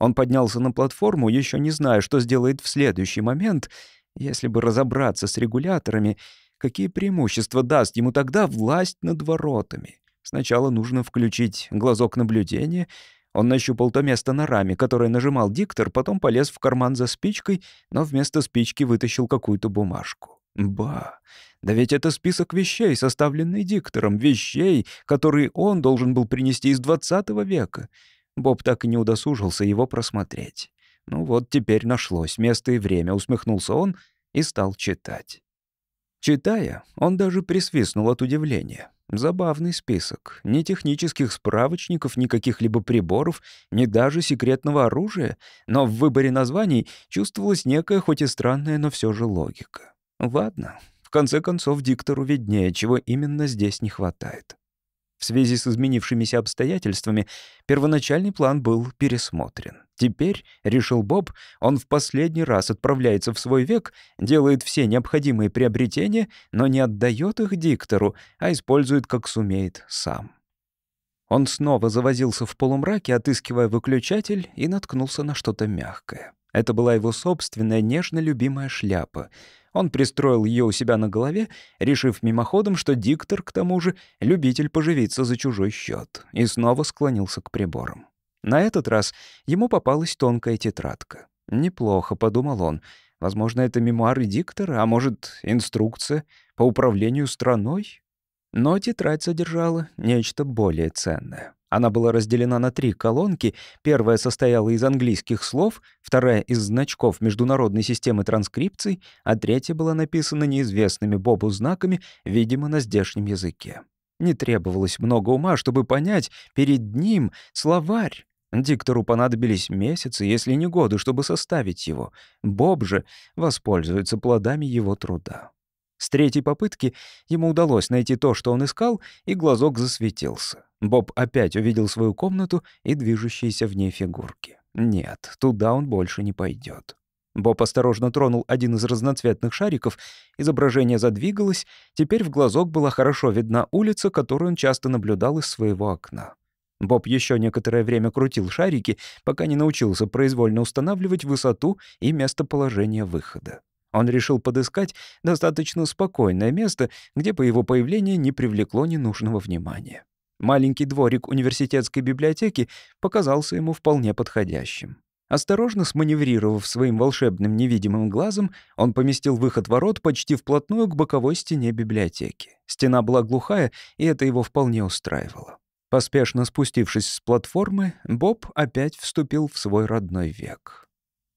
Он поднялся на платформу, еще не зная, что сделает в следующий момент. Если бы разобраться с регуляторами, Какие преимущества даст ему тогда власть над воротами? Сначала нужно включить глазок наблюдения. Он нащупал то место на раме, которое нажимал диктор, потом полез в карман за спичкой, но вместо спички вытащил какую-то бумажку. Ба! Да ведь это список вещей, составленный диктором, вещей, которые он должен был принести из 20 века. Боб так и не удосужился его просмотреть. Ну вот теперь нашлось место и время, усмехнулся он и стал читать. Читая, он даже присвистнул от удивления. Забавный список. Ни технических справочников, ни каких-либо приборов, ни даже секретного оружия, но в выборе названий чувствовалась некая, хоть и странная, но все же логика. Ладно, в конце концов, диктору виднее, чего именно здесь не хватает. В связи с изменившимися обстоятельствами первоначальный план был пересмотрен. Теперь, решил Боб, он в последний раз отправляется в свой век, делает все необходимые приобретения, но не отдает их диктору, а использует как сумеет сам. Он снова завозился в полумраке, отыскивая выключатель, и наткнулся на что-то мягкое. Это была его собственная нежно любимая шляпа — он пристроил ее у себя на голове, решив мимоходом, что диктор, к тому же, любитель поживиться за чужой счет, и снова склонился к приборам. На этот раз ему попалась тонкая тетрадка. «Неплохо», — подумал он. «Возможно, это мемуары диктора, а может, инструкция по управлению страной?» Но тетрадь содержала нечто более ценное. Она была разделена на три колонки. Первая состояла из английских слов, вторая — из значков международной системы транскрипций, а третья была написана неизвестными Бобу знаками, видимо, на здешнем языке. Не требовалось много ума, чтобы понять, перед ним словарь. Диктору понадобились месяцы, если не годы, чтобы составить его. Боб же воспользуется плодами его труда. С третьей попытки ему удалось найти то, что он искал, и глазок засветился. Боб опять увидел свою комнату и движущиеся в ней фигурки. Нет, туда он больше не пойдет. Боб осторожно тронул один из разноцветных шариков, изображение задвигалось, теперь в глазок была хорошо видна улица, которую он часто наблюдал из своего окна. Боб еще некоторое время крутил шарики, пока не научился произвольно устанавливать высоту и местоположение выхода. Он решил подыскать достаточно спокойное место, где по его появлению не привлекло ненужного внимания. Маленький дворик университетской библиотеки показался ему вполне подходящим. Осторожно сманеврировав своим волшебным невидимым глазом, он поместил выход ворот почти вплотную к боковой стене библиотеки. Стена была глухая, и это его вполне устраивало. Поспешно спустившись с платформы, Боб опять вступил в свой родной век.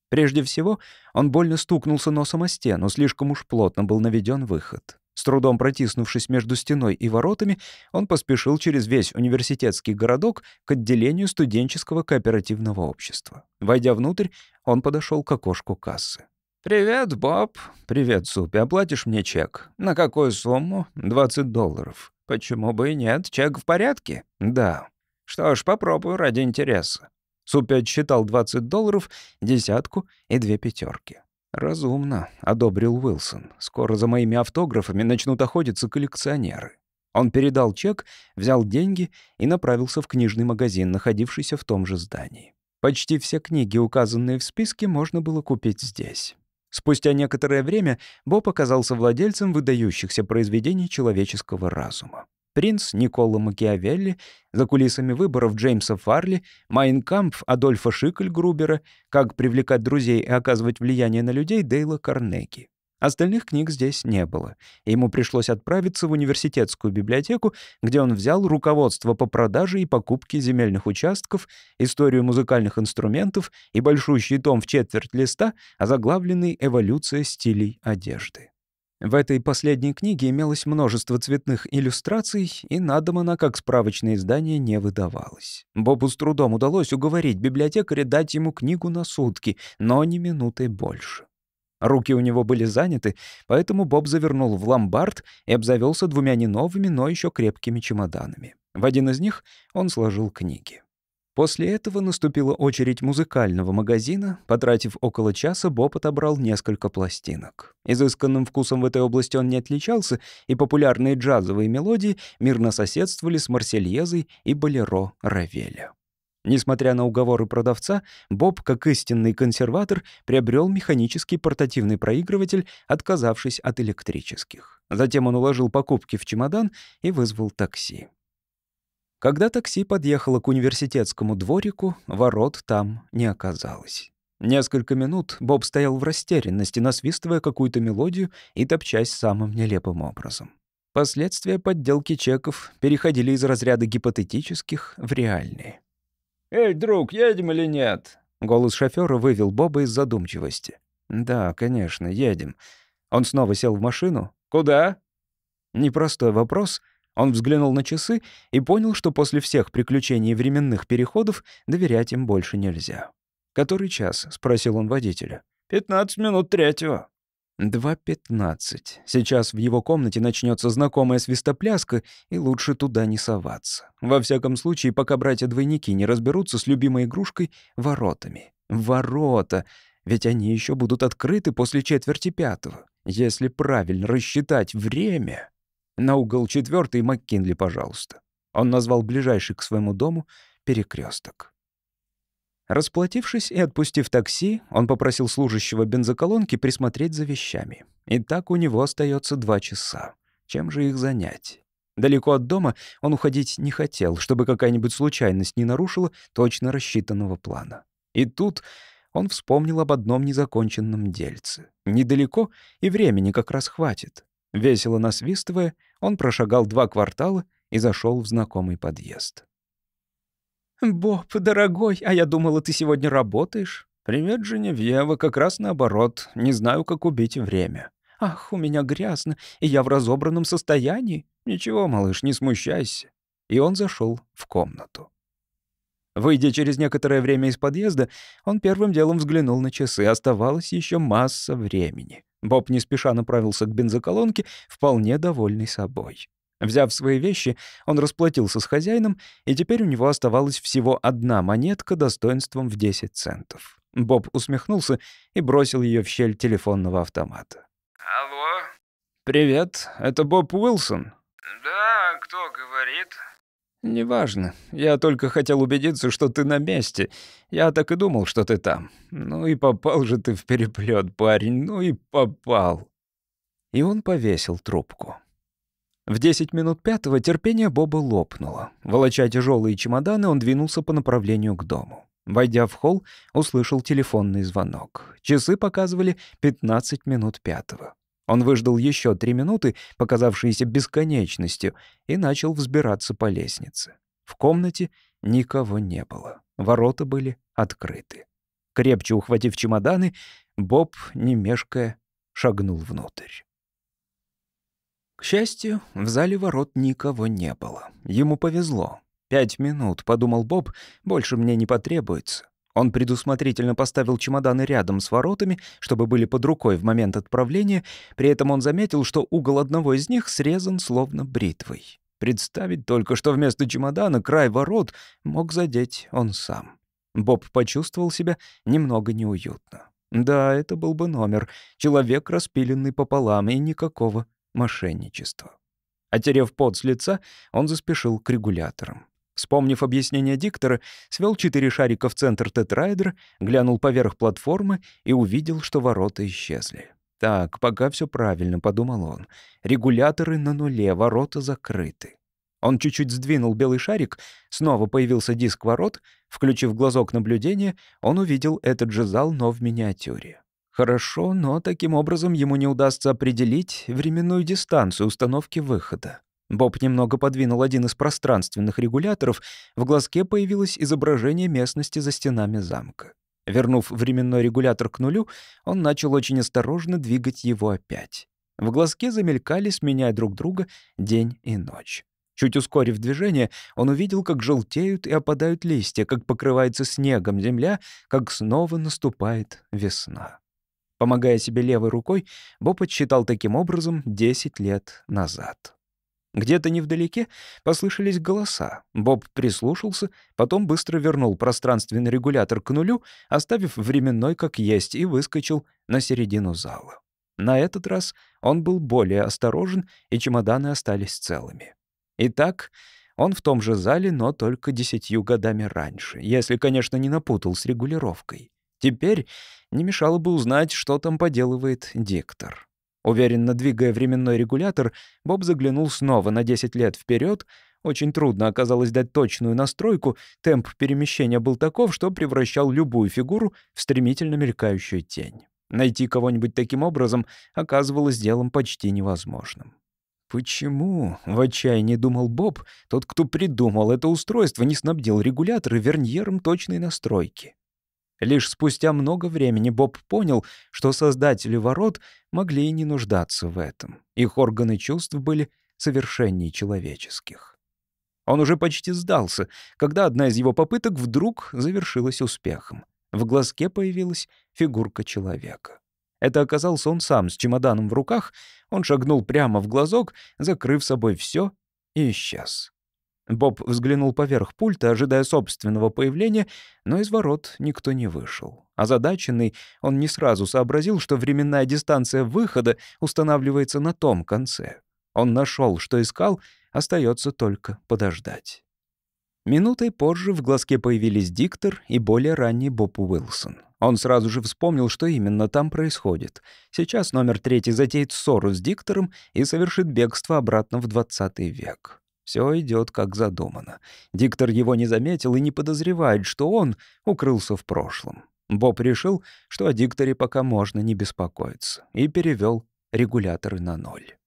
Прежде всего, он больно стукнулся носом о стену, слишком уж плотно был наведен выход. С трудом протиснувшись между стеной и воротами, он поспешил через весь университетский городок к отделению студенческого кооперативного общества. Войдя внутрь, он подошел к окошку кассы. «Привет, Боб. Привет, Супи. Оплатишь мне чек? На какую сумму? 20 долларов. Почему бы и нет? Чек в порядке? Да. Что ж, попробую ради интереса». Супи отсчитал 20 долларов, десятку и две пятерки. «Разумно», — одобрил Уилсон. «Скоро за моими автографами начнут охотиться коллекционеры». Он передал чек, взял деньги и направился в книжный магазин, находившийся в том же здании. Почти все книги, указанные в списке, можно было купить здесь. Спустя некоторое время Боб оказался владельцем выдающихся произведений человеческого разума принц Никола Макиавелли, за кулисами выборов Джеймса Фарли, Майнкампф Адольфа Шикльгрубера, как привлекать друзей и оказывать влияние на людей Дейла Карнеги. Остальных книг здесь не было, ему пришлось отправиться в университетскую библиотеку, где он взял руководство по продаже и покупке земельных участков, историю музыкальных инструментов и большущий том в четверть листа, озаглавленный «Эволюция стилей одежды». В этой последней книге имелось множество цветных иллюстраций, и на дом она, как справочное издание, не выдавалась. Бобу с трудом удалось уговорить библиотекаря дать ему книгу на сутки, но не минутой больше. Руки у него были заняты, поэтому Боб завернул в ломбард и обзавелся двумя не новыми, но еще крепкими чемоданами. В один из них он сложил книги. После этого наступила очередь музыкального магазина. Потратив около часа, Боб отобрал несколько пластинок. Изысканным вкусом в этой области он не отличался, и популярные джазовые мелодии мирно соседствовали с Марсельезой и Болеро Равеля. Несмотря на уговоры продавца, Боб, как истинный консерватор, приобрел механический портативный проигрыватель, отказавшись от электрических. Затем он уложил покупки в чемодан и вызвал такси. Когда такси подъехало к университетскому дворику, ворот там не оказалось. Несколько минут Боб стоял в растерянности, насвистывая какую-то мелодию и топчась самым нелепым образом. Последствия подделки чеков переходили из разряда гипотетических в реальные. «Эй, друг, едем или нет?» Голос шофера вывел Боба из задумчивости. «Да, конечно, едем». Он снова сел в машину. «Куда?» Непростой вопрос — он взглянул на часы и понял, что после всех приключений и временных переходов доверять им больше нельзя. «Который час?» — спросил он водителя. «Пятнадцать минут третьего». «Два пятнадцать. Сейчас в его комнате начнется знакомая свистопляска, и лучше туда не соваться. Во всяком случае, пока братья-двойники не разберутся с любимой игрушкой — воротами. Ворота! Ведь они еще будут открыты после четверти пятого. Если правильно рассчитать время... На угол четвертый МакКинли, пожалуйста. Он назвал ближайший к своему дому перекресток. Расплатившись и отпустив такси, он попросил служащего бензоколонки присмотреть за вещами. И так у него остается два часа. Чем же их занять? Далеко от дома он уходить не хотел, чтобы какая-нибудь случайность не нарушила точно рассчитанного плана. И тут он вспомнил об одном незаконченном дельце. Недалеко и времени как раз хватит. Весело насвистывая, он прошагал два квартала и зашел в знакомый подъезд. «Боб, дорогой, а я думала, ты сегодня работаешь?» «Привет, Женевьева, как раз наоборот. Не знаю, как убить время». «Ах, у меня грязно, и я в разобранном состоянии». «Ничего, малыш, не смущайся». И он зашел в комнату. Выйдя через некоторое время из подъезда, он первым делом взглянул на часы. Оставалось еще масса времени. Боб не спеша направился к бензоколонке, вполне довольный собой. Взяв свои вещи, он расплатился с хозяином, и теперь у него оставалась всего одна монетка достоинством в 10 центов. Боб усмехнулся и бросил ее в щель телефонного автомата. Алло? «Привет, это Боб Уилсон?» Да, кто говорит? «Неважно. Я только хотел убедиться, что ты на месте. Я так и думал, что ты там. Ну и попал же ты в переплет, парень. Ну и попал». И он повесил трубку. В 10 минут пятого терпение Боба лопнуло. Волоча тяжелые чемоданы, он двинулся по направлению к дому. Войдя в холл, услышал телефонный звонок. Часы показывали 15 минут пятого. Он выждал еще три минуты, показавшиеся бесконечностью, и начал взбираться по лестнице. В комнате никого не было. Ворота были открыты. Крепче ухватив чемоданы, Боб, не мешкая, шагнул внутрь. К счастью, в зале ворот никого не было. Ему повезло. «Пять минут», — подумал Боб, — «больше мне не потребуется». Он предусмотрительно поставил чемоданы рядом с воротами, чтобы были под рукой в момент отправления, при этом он заметил, что угол одного из них срезан словно бритвой. Представить только, что вместо чемодана край ворот мог задеть он сам. Боб почувствовал себя немного неуютно. Да, это был бы номер. Человек, распиленный пополам, и никакого мошенничества. Отерев пот с лица, он заспешил к регуляторам. Вспомнив объяснение диктора, свел четыре шарика в центр тетрайдера, глянул поверх платформы и увидел, что ворота исчезли. «Так, пока все правильно», — подумал он. «Регуляторы на нуле, ворота закрыты». Он чуть-чуть сдвинул белый шарик, снова появился диск ворот. Включив глазок наблюдения, он увидел этот же зал, но в миниатюре. Хорошо, но таким образом ему не удастся определить временную дистанцию установки выхода. Боб немного подвинул один из пространственных регуляторов, в глазке появилось изображение местности за стенами замка. Вернув временной регулятор к нулю, он начал очень осторожно двигать его опять. В глазке замелькали, сменяя друг друга, день и ночь. Чуть ускорив движение, он увидел, как желтеют и опадают листья, как покрывается снегом земля, как снова наступает весна. Помогая себе левой рукой, Боб отсчитал таким образом 10 лет назад. Где-то невдалеке послышались голоса. Боб прислушался, потом быстро вернул пространственный регулятор к нулю, оставив временной как есть, и выскочил на середину зала. На этот раз он был более осторожен, и чемоданы остались целыми. Итак, он в том же зале, но только десятью годами раньше, если, конечно, не напутал с регулировкой. Теперь не мешало бы узнать, что там поделывает диктор. Уверенно двигая временной регулятор, Боб заглянул снова на 10 лет вперед. Очень трудно оказалось дать точную настройку, темп перемещения был таков, что превращал любую фигуру в стремительно мелькающую тень. Найти кого-нибудь таким образом оказывалось делом почти невозможным. Почему, в отчаянии думал Боб, тот, кто придумал это устройство, не снабдил регулятор и верньером точной настройки? Лишь спустя много времени Боб понял, что создатели ворот могли и не нуждаться в этом. Их органы чувств были совершеннее человеческих. Он уже почти сдался, когда одна из его попыток вдруг завершилась успехом. В глазке появилась фигурка человека. Это оказался он сам с чемоданом в руках. Он шагнул прямо в глазок, закрыв собой все, и исчез. Боб взглянул поверх пульта, ожидая собственного появления, но из ворот никто не вышел. Озадаченный, он не сразу сообразил, что временная дистанция выхода устанавливается на том конце. Он нашел, что искал, остается только подождать. Минутой позже в глазке появились диктор и более ранний Боб Уилсон. Он сразу же вспомнил, что именно там происходит. Сейчас номер третий затеет ссору с диктором и совершит бегство обратно в 20 век. Все идет как задумано. Диктор его не заметил и не подозревает, что он укрылся в прошлом. Боб решил, что о дикторе пока можно не беспокоиться, и перевел регуляторы на ноль.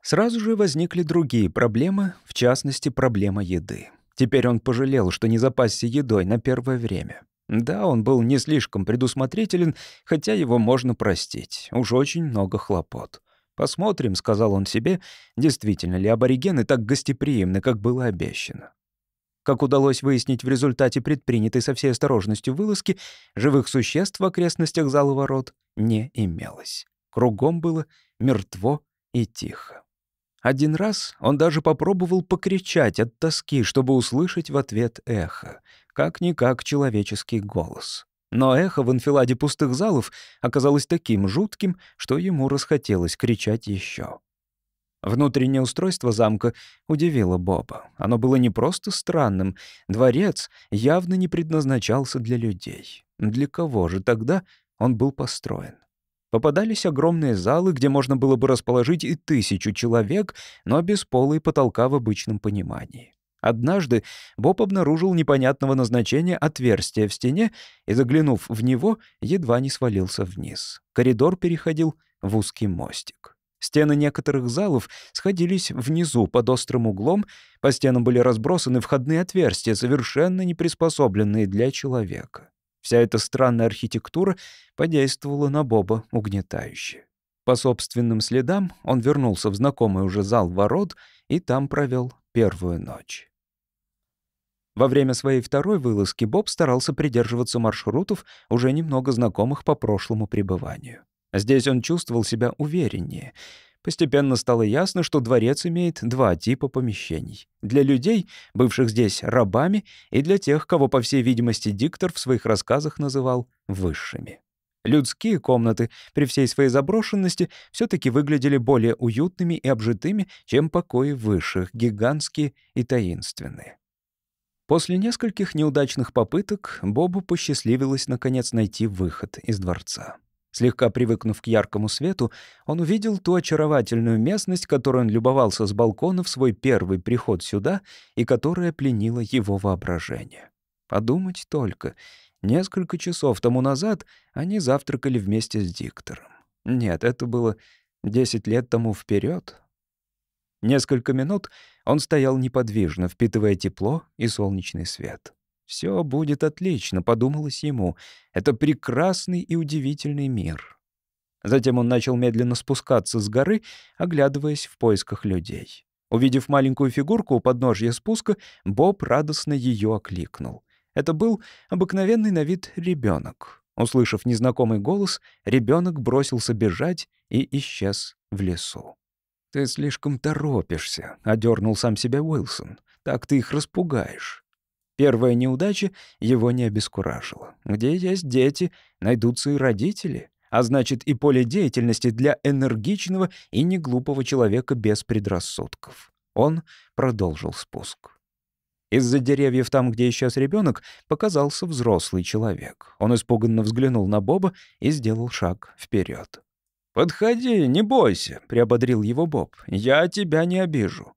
Сразу же возникли другие проблемы, в частности, проблема еды. Теперь он пожалел, что не запасся едой на первое время. Да, он был не слишком предусмотрителен, хотя его можно простить. Уж очень много хлопот. «Посмотрим», — сказал он себе, действительно ли аборигены так гостеприимны, как было обещано. Как удалось выяснить в результате предпринятой со всей осторожностью вылазки, живых существ в окрестностях зала ворот не имелось. Кругом было мертво и тихо. Один раз он даже попробовал покричать от тоски, чтобы услышать в ответ эхо, как-никак человеческий голос. Но эхо в анфиладе пустых залов оказалось таким жутким, что ему расхотелось кричать еще. Внутреннее устройство замка удивило Боба. Оно было не просто странным. Дворец явно не предназначался для людей. Для кого же тогда он был построен? Попадались огромные залы, где можно было бы расположить и тысячу человек, но без пола и потолка в обычном понимании. Однажды Боб обнаружил непонятного назначения отверстие в стене и, заглянув в него, едва не свалился вниз. Коридор переходил в узкий мостик. Стены некоторых залов сходились внизу под острым углом, по стенам были разбросаны входные отверстия, совершенно не приспособленные для человека. Вся эта странная архитектура подействовала на Боба угнетающе. По собственным следам он вернулся в знакомый уже зал ворот и там провел первую ночь. Во время своей второй вылазки Боб старался придерживаться маршрутов, уже немного знакомых по прошлому пребыванию. Здесь он чувствовал себя увереннее. Постепенно стало ясно, что дворец имеет два типа помещений. Для людей, бывших здесь рабами, и для тех, кого, по всей видимости, диктор в своих рассказах называл высшими. Людские комнаты, при всей своей заброшенности, все таки выглядели более уютными и обжитыми, чем покои высших, гигантские и таинственные. После нескольких неудачных попыток Бобу посчастливилось наконец найти выход из дворца. Слегка привыкнув к яркому свету, он увидел ту очаровательную местность, которой он любовался с балкона в свой первый приход сюда и которая пленила его воображение. Подумать только, несколько часов тому назад они завтракали вместе с диктором. Нет, это было десять лет тому вперед. Несколько минут он стоял неподвижно, впитывая тепло и солнечный свет. Все будет отлично», — подумалось ему. «Это прекрасный и удивительный мир». Затем он начал медленно спускаться с горы, оглядываясь в поисках людей. Увидев маленькую фигурку у подножья спуска, Боб радостно ее окликнул. Это был обыкновенный на вид ребенок. Услышав незнакомый голос, ребенок бросился бежать и исчез в лесу. «Ты слишком торопишься», — одернул сам себя Уилсон. «Так ты их распугаешь». Первая неудача его не обескуражила. Где есть дети, найдутся и родители, а значит и поле деятельности для энергичного и неглупого человека без предрассудков. Он продолжил спуск. Из-за деревьев там, где исчез ребенок, показался взрослый человек. Он испуганно взглянул на Боба и сделал шаг вперед. «Подходи, не бойся», — приободрил его Боб. «Я тебя не обижу».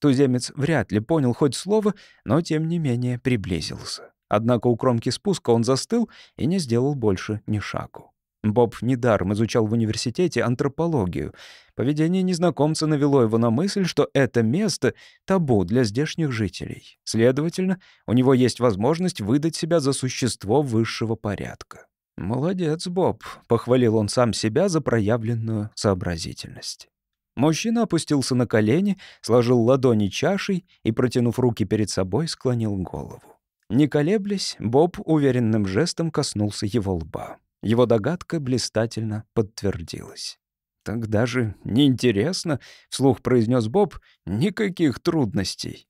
Туземец вряд ли понял хоть слово, но тем не менее приблизился. Однако у кромки спуска он застыл и не сделал больше ни шагу. Боб недаром изучал в университете антропологию. Поведение незнакомца навело его на мысль, что это место — табу для здешних жителей. Следовательно, у него есть возможность выдать себя за существо высшего порядка. «Молодец, Боб», — похвалил он сам себя за проявленную сообразительность. Мужчина опустился на колени, сложил ладони чашей и, протянув руки перед собой, склонил голову. Не колеблясь, Боб уверенным жестом коснулся его лба. Его догадка блистательно подтвердилась. «Так даже неинтересно», — вслух произнес Боб, — «никаких трудностей».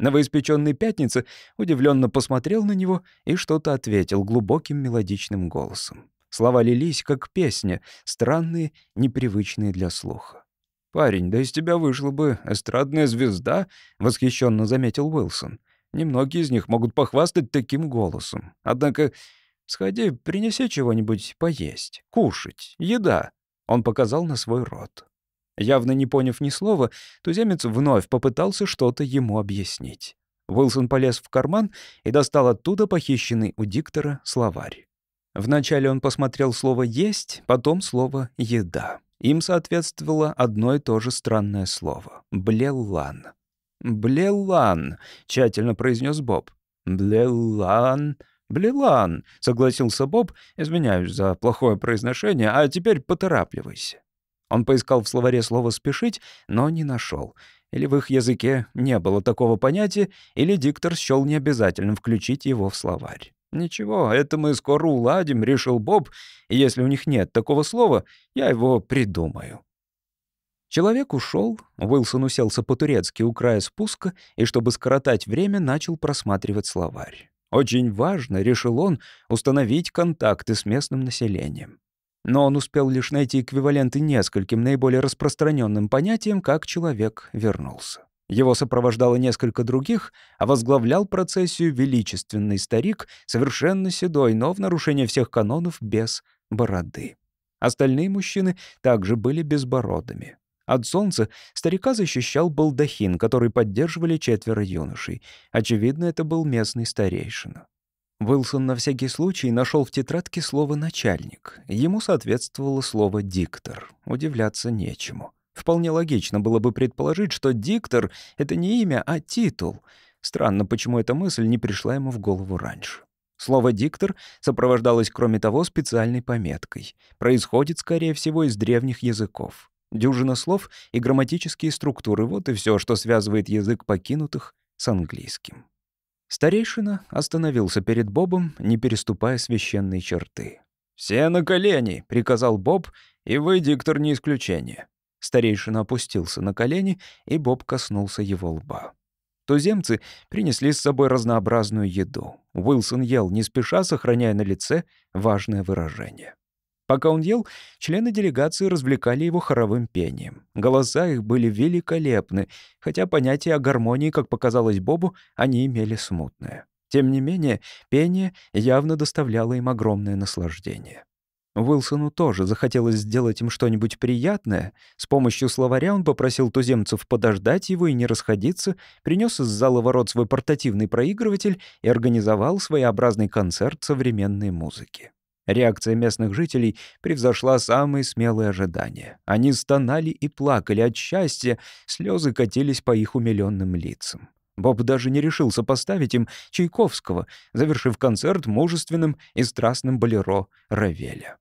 Новоиспеченный пятница удивленно посмотрел на него и что-то ответил глубоким мелодичным голосом. Слова лились, как песня, странные, непривычные для слуха. «Парень, да из тебя вышла бы эстрадная звезда», — восхищенно заметил Уилсон. «Немногие из них могут похвастать таким голосом. Однако сходи, принеси чего-нибудь поесть, кушать, еда». Он показал на свой рот. Явно не поняв ни слова, туземец вновь попытался что-то ему объяснить. Уилсон полез в карман и достал оттуда похищенный у диктора словарь. Вначале он посмотрел слово «есть», потом слово «еда». Им соответствовало одно и то же странное слово — «блеллан». «Блеллан», — тщательно произнес Боб. «Блеллан», «Блелан», — согласился Боб, извиняюсь за плохое произношение, а теперь поторапливайся. Он поискал в словаре слово «спешить», но не нашел. Или в их языке не было такого понятия, или диктор счёл необязательным включить его в словарь. «Ничего, это мы скоро уладим», — решил Боб, «и если у них нет такого слова, я его придумаю». Человек ушел, Уилсон уселся по-турецки у края спуска и, чтобы скоротать время, начал просматривать словарь. Очень важно, решил он, установить контакты с местным населением. Но он успел лишь найти эквиваленты нескольким наиболее распространенным понятиям, как человек вернулся. Его сопровождало несколько других, а возглавлял процессию величественный старик, совершенно седой, но в нарушение всех канонов без бороды. Остальные мужчины также были безбородыми. От солнца старика защищал балдахин, который поддерживали четверо юношей. Очевидно, это был местный старейшина. Уилсон на всякий случай нашел в тетрадке слово «начальник». Ему соответствовало слово «диктор». Удивляться нечему. Вполне логично было бы предположить, что диктор — это не имя, а титул. Странно, почему эта мысль не пришла ему в голову раньше. Слово «диктор» сопровождалось, кроме того, специальной пометкой. Происходит, скорее всего, из древних языков. Дюжина слов и грамматические структуры — вот и все, что связывает язык покинутых с английским. Старейшина остановился перед Бобом, не переступая священные черты. «Все на колени!» — приказал Боб, и вы, диктор, не исключение. Старейшина опустился на колени, и Боб коснулся его лба. Туземцы принесли с собой разнообразную еду. Уилсон ел не спеша, сохраняя на лице важное выражение. Пока он ел, члены делегации развлекали его хоровым пением. Голоса их были великолепны, хотя понятие о гармонии, как показалось Бобу, они имели смутное. Тем не менее, пение явно доставляло им огромное наслаждение. Уилсону тоже захотелось сделать им что-нибудь приятное. С помощью словаря он попросил туземцев подождать его и не расходиться, принес из зала ворот свой портативный проигрыватель и организовал своеобразный концерт современной музыки. Реакция местных жителей превзошла самые смелые ожидания. Они стонали и плакали от счастья, слезы катились по их умилённым лицам. Боб даже не решился поставить им Чайковского, завершив концерт мужественным и страстным болеро Равеля.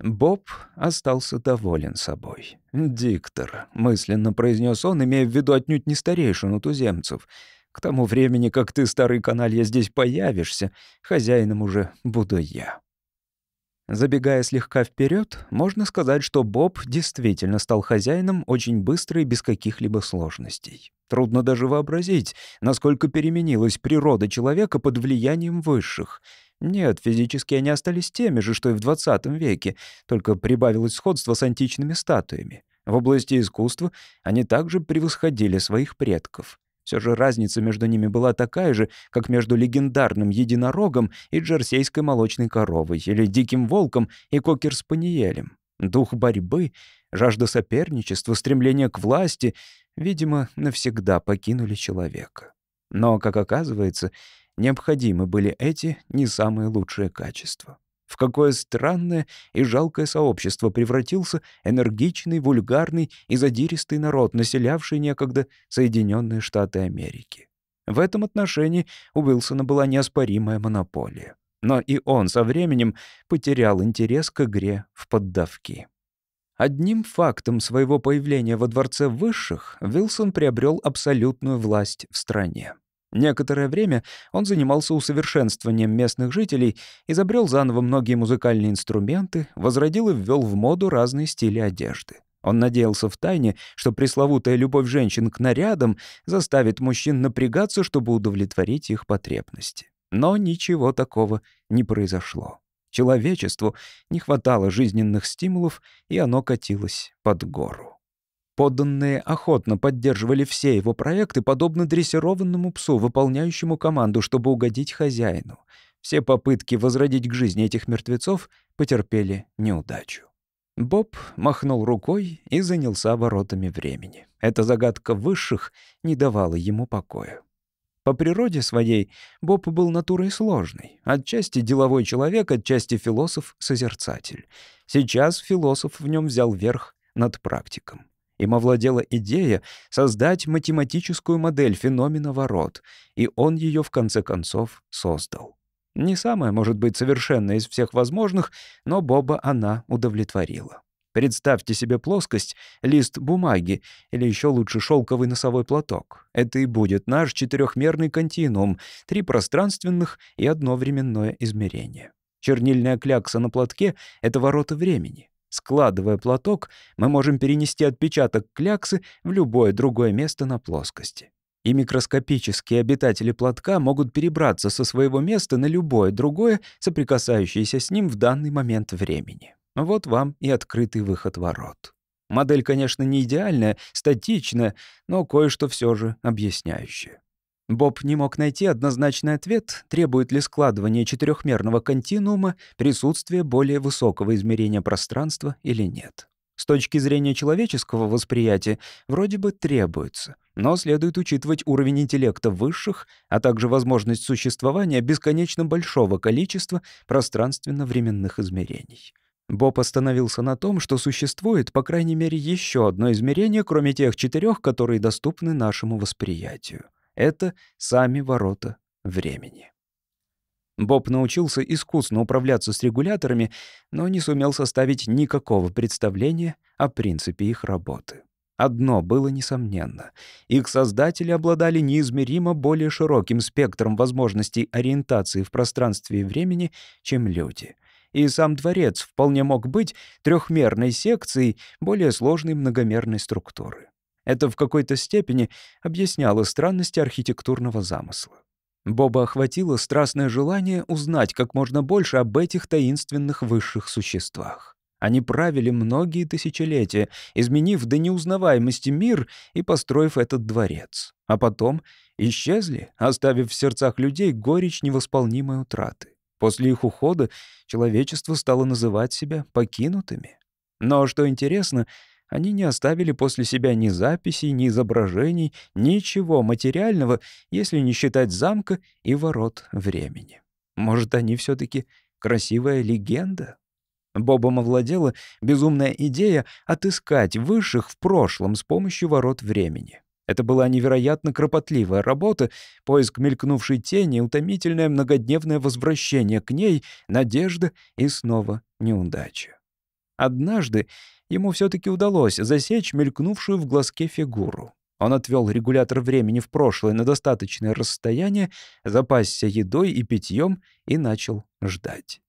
Боб остался доволен собой. «Диктор», — мысленно произнес он, имея в виду отнюдь не старейшину туземцев. «К тому времени, как ты, старый каналья, здесь появишься, хозяином уже буду я». Забегая слегка вперед, можно сказать, что Боб действительно стал хозяином очень быстро и без каких-либо сложностей. Трудно даже вообразить, насколько переменилась природа человека под влиянием высших — нет, физически они остались теми же, что и в 20 веке, только прибавилось сходство с античными статуями. В области искусства они также превосходили своих предков. Все же разница между ними была такая же, как между легендарным единорогом и джерсейской молочной коровой, или диким волком и кокер-спаниелем. Дух борьбы, жажда соперничества, стремление к власти, видимо, навсегда покинули человека. Но, как оказывается, необходимы были эти не самые лучшие качества. В какое странное и жалкое сообщество превратился энергичный, вульгарный и задиристый народ, населявший некогда Соединенные Штаты Америки. В этом отношении у Уилсона была неоспоримая монополия. Но и он со временем потерял интерес к игре в поддавки. Одним фактом своего появления во Дворце Высших Вилсон приобрел абсолютную власть в стране. Некоторое время он занимался усовершенствованием местных жителей, изобрел заново многие музыкальные инструменты, возродил и ввел в моду разные стили одежды. Он надеялся в тайне, что пресловутая любовь женщин к нарядам заставит мужчин напрягаться, чтобы удовлетворить их потребности. Но ничего такого не произошло. Человечеству не хватало жизненных стимулов, и оно катилось под гору. Подданные охотно поддерживали все его проекты, подобно дрессированному псу, выполняющему команду, чтобы угодить хозяину. Все попытки возродить к жизни этих мертвецов потерпели неудачу. Боб махнул рукой и занялся воротами времени. Эта загадка высших не давала ему покоя. По природе своей Боб был натурой сложной. Отчасти деловой человек, отчасти философ-созерцатель. Сейчас философ в нем взял верх над практиком. Им овладела идея создать математическую модель феномена ворот, и он ее в конце концов создал. Не самая, может быть, совершенная из всех возможных, но Боба она удовлетворила. Представьте себе плоскость, лист бумаги или еще лучше шелковый носовой платок. Это и будет наш четырехмерный континуум, три пространственных и одно временное измерение. Чернильная клякса на платке — это ворота времени. Складывая платок, мы можем перенести отпечаток кляксы в любое другое место на плоскости. И микроскопические обитатели платка могут перебраться со своего места на любое другое, соприкасающееся с ним в данный момент времени. Вот вам и открытый выход ворот. Модель, конечно, не идеальная, статичная, но кое-что все же объясняющее. Боб не мог найти однозначный ответ, требует ли складывание четырехмерного континуума присутствие более высокого измерения пространства или нет. С точки зрения человеческого восприятия вроде бы требуется, но следует учитывать уровень интеллекта высших, а также возможность существования бесконечно большого количества пространственно-временных измерений. Боб остановился на том, что существует, по крайней мере, еще одно измерение, кроме тех четырех, которые доступны нашему восприятию. Это сами ворота времени. Боб научился искусно управляться с регуляторами, но не сумел составить никакого представления о принципе их работы. Одно было несомненно. Их создатели обладали неизмеримо более широким спектром возможностей ориентации в пространстве и времени, чем люди. И сам дворец вполне мог быть трехмерной секцией более сложной многомерной структуры. Это в какой-то степени объясняло странности архитектурного замысла. Боба охватило страстное желание узнать как можно больше об этих таинственных высших существах. Они правили многие тысячелетия, изменив до неузнаваемости мир и построив этот дворец. А потом исчезли, оставив в сердцах людей горечь невосполнимой утраты. После их ухода человечество стало называть себя покинутыми. Но, что интересно, они не оставили после себя ни записей, ни изображений, ничего материального, если не считать замка и ворот времени. Может, они все таки красивая легенда? Бобом овладела безумная идея отыскать высших в прошлом с помощью ворот времени. Это была невероятно кропотливая работа, поиск мелькнувшей тени, утомительное многодневное возвращение к ней, надежда и снова неудача. Однажды ему все-таки удалось засечь мелькнувшую в глазке фигуру. Он отвел регулятор времени в прошлое на достаточное расстояние, запасся едой и питьем и начал ждать.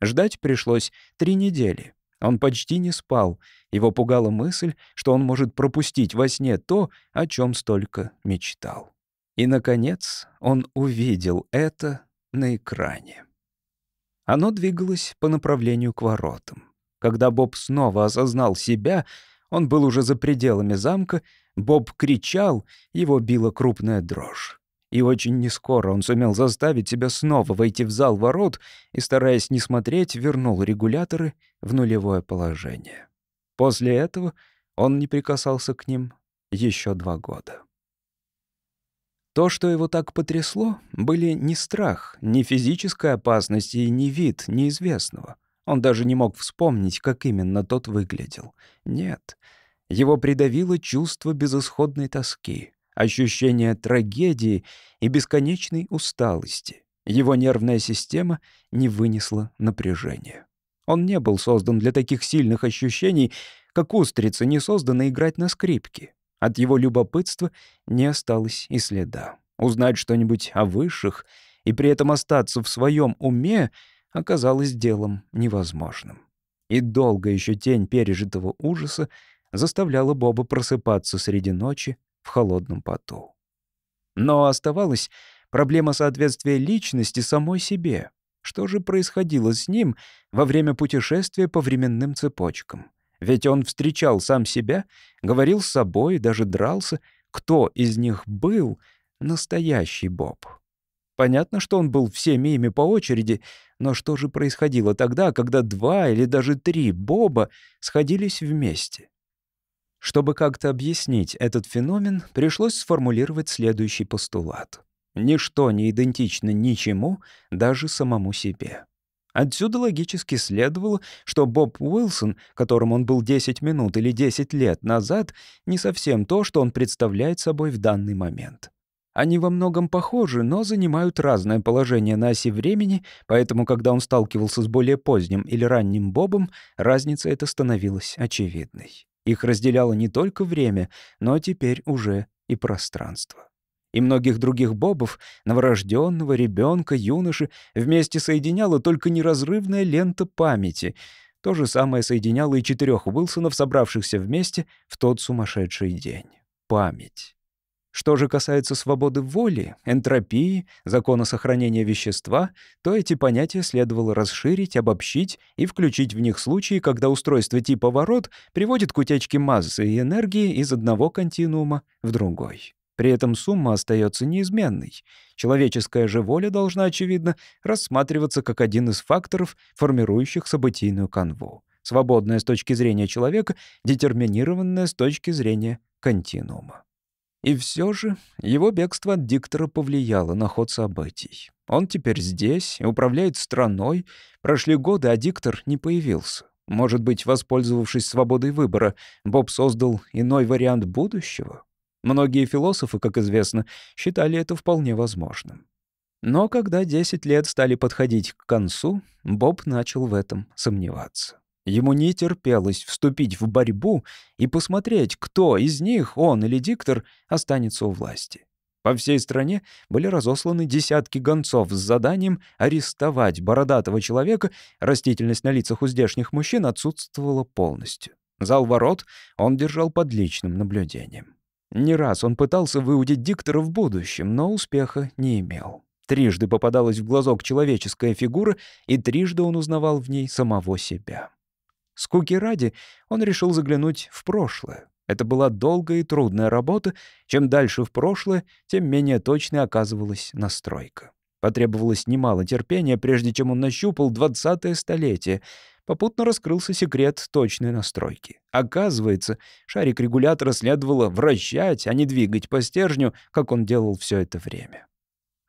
Ждать пришлось три недели. Он почти не спал. Его пугала мысль, что он может пропустить во сне то, о чем столько мечтал. И, наконец, он увидел это на экране. Оно двигалось по направлению к воротам. Когда Боб снова осознал себя, он был уже за пределами замка, Боб кричал, его била крупная дрожь. И очень нескоро он сумел заставить себя снова войти в зал ворот и, стараясь не смотреть, вернул регуляторы в нулевое положение. После этого он не прикасался к ним еще два года. То, что его так потрясло, были не страх, не физическая опасность и не вид неизвестного. Он даже не мог вспомнить, как именно тот выглядел. Нет, его придавило чувство безысходной тоски, ощущение трагедии и бесконечной усталости. Его нервная система не вынесла напряжения. Он не был создан для таких сильных ощущений, как устрица не создана играть на скрипке. От его любопытства не осталось и следа. Узнать что-нибудь о высших и при этом остаться в своем уме — оказалось делом невозможным. И долго еще тень пережитого ужаса заставляла Боба просыпаться среди ночи в холодном поту. Но оставалась проблема соответствия личности самой себе. Что же происходило с ним во время путешествия по временным цепочкам? Ведь он встречал сам себя, говорил с собой, даже дрался. Кто из них был настоящий Боб? Понятно, что он был всеми ими по очереди, но что же происходило тогда, когда два или даже три Боба сходились вместе? Чтобы как-то объяснить этот феномен, пришлось сформулировать следующий постулат. Ничто не идентично ничему, даже самому себе. Отсюда логически следовало, что Боб Уилсон, которым он был 10 минут или 10 лет назад, не совсем то, что он представляет собой в данный момент. Они во многом похожи, но занимают разное положение на оси времени, поэтому, когда он сталкивался с более поздним или ранним Бобом, разница эта становилась очевидной. Их разделяло не только время, но теперь уже и пространство. И многих других Бобов, новорожденного, ребенка, юноши, вместе соединяла только неразрывная лента памяти. То же самое соединяло и четырех Уилсонов, собравшихся вместе в тот сумасшедший день. Память. Что же касается свободы воли, энтропии, закона сохранения вещества, то эти понятия следовало расширить, обобщить и включить в них случаи, когда устройство типа ворот приводит к утечке массы и энергии из одного континуума в другой. При этом сумма остается неизменной. Человеческая же воля должна, очевидно, рассматриваться как один из факторов, формирующих событийную канву. свободное с точки зрения человека, детерминированное с точки зрения континуума. И все же его бегство от диктора повлияло на ход событий. Он теперь здесь, управляет страной. Прошли годы, а диктор не появился. Может быть, воспользовавшись свободой выбора, Боб создал иной вариант будущего? Многие философы, как известно, считали это вполне возможным. Но когда 10 лет стали подходить к концу, Боб начал в этом сомневаться. Ему не терпелось вступить в борьбу и посмотреть, кто из них, он или диктор, останется у власти. По всей стране были разосланы десятки гонцов с заданием арестовать бородатого человека, растительность на лицах у здешних мужчин отсутствовала полностью. Зал ворот он держал под личным наблюдением. Не раз он пытался выудить диктора в будущем, но успеха не имел. Трижды попадалась в глазок человеческая фигура, и трижды он узнавал в ней самого себя. Скуки ради он решил заглянуть в прошлое. Это была долгая и трудная работа. Чем дальше в прошлое, тем менее точной оказывалась настройка. Потребовалось немало терпения, прежде чем он нащупал двадцатое столетие. Попутно раскрылся секрет точной настройки. Оказывается, шарик регулятора следовало вращать, а не двигать по стержню, как он делал все это время.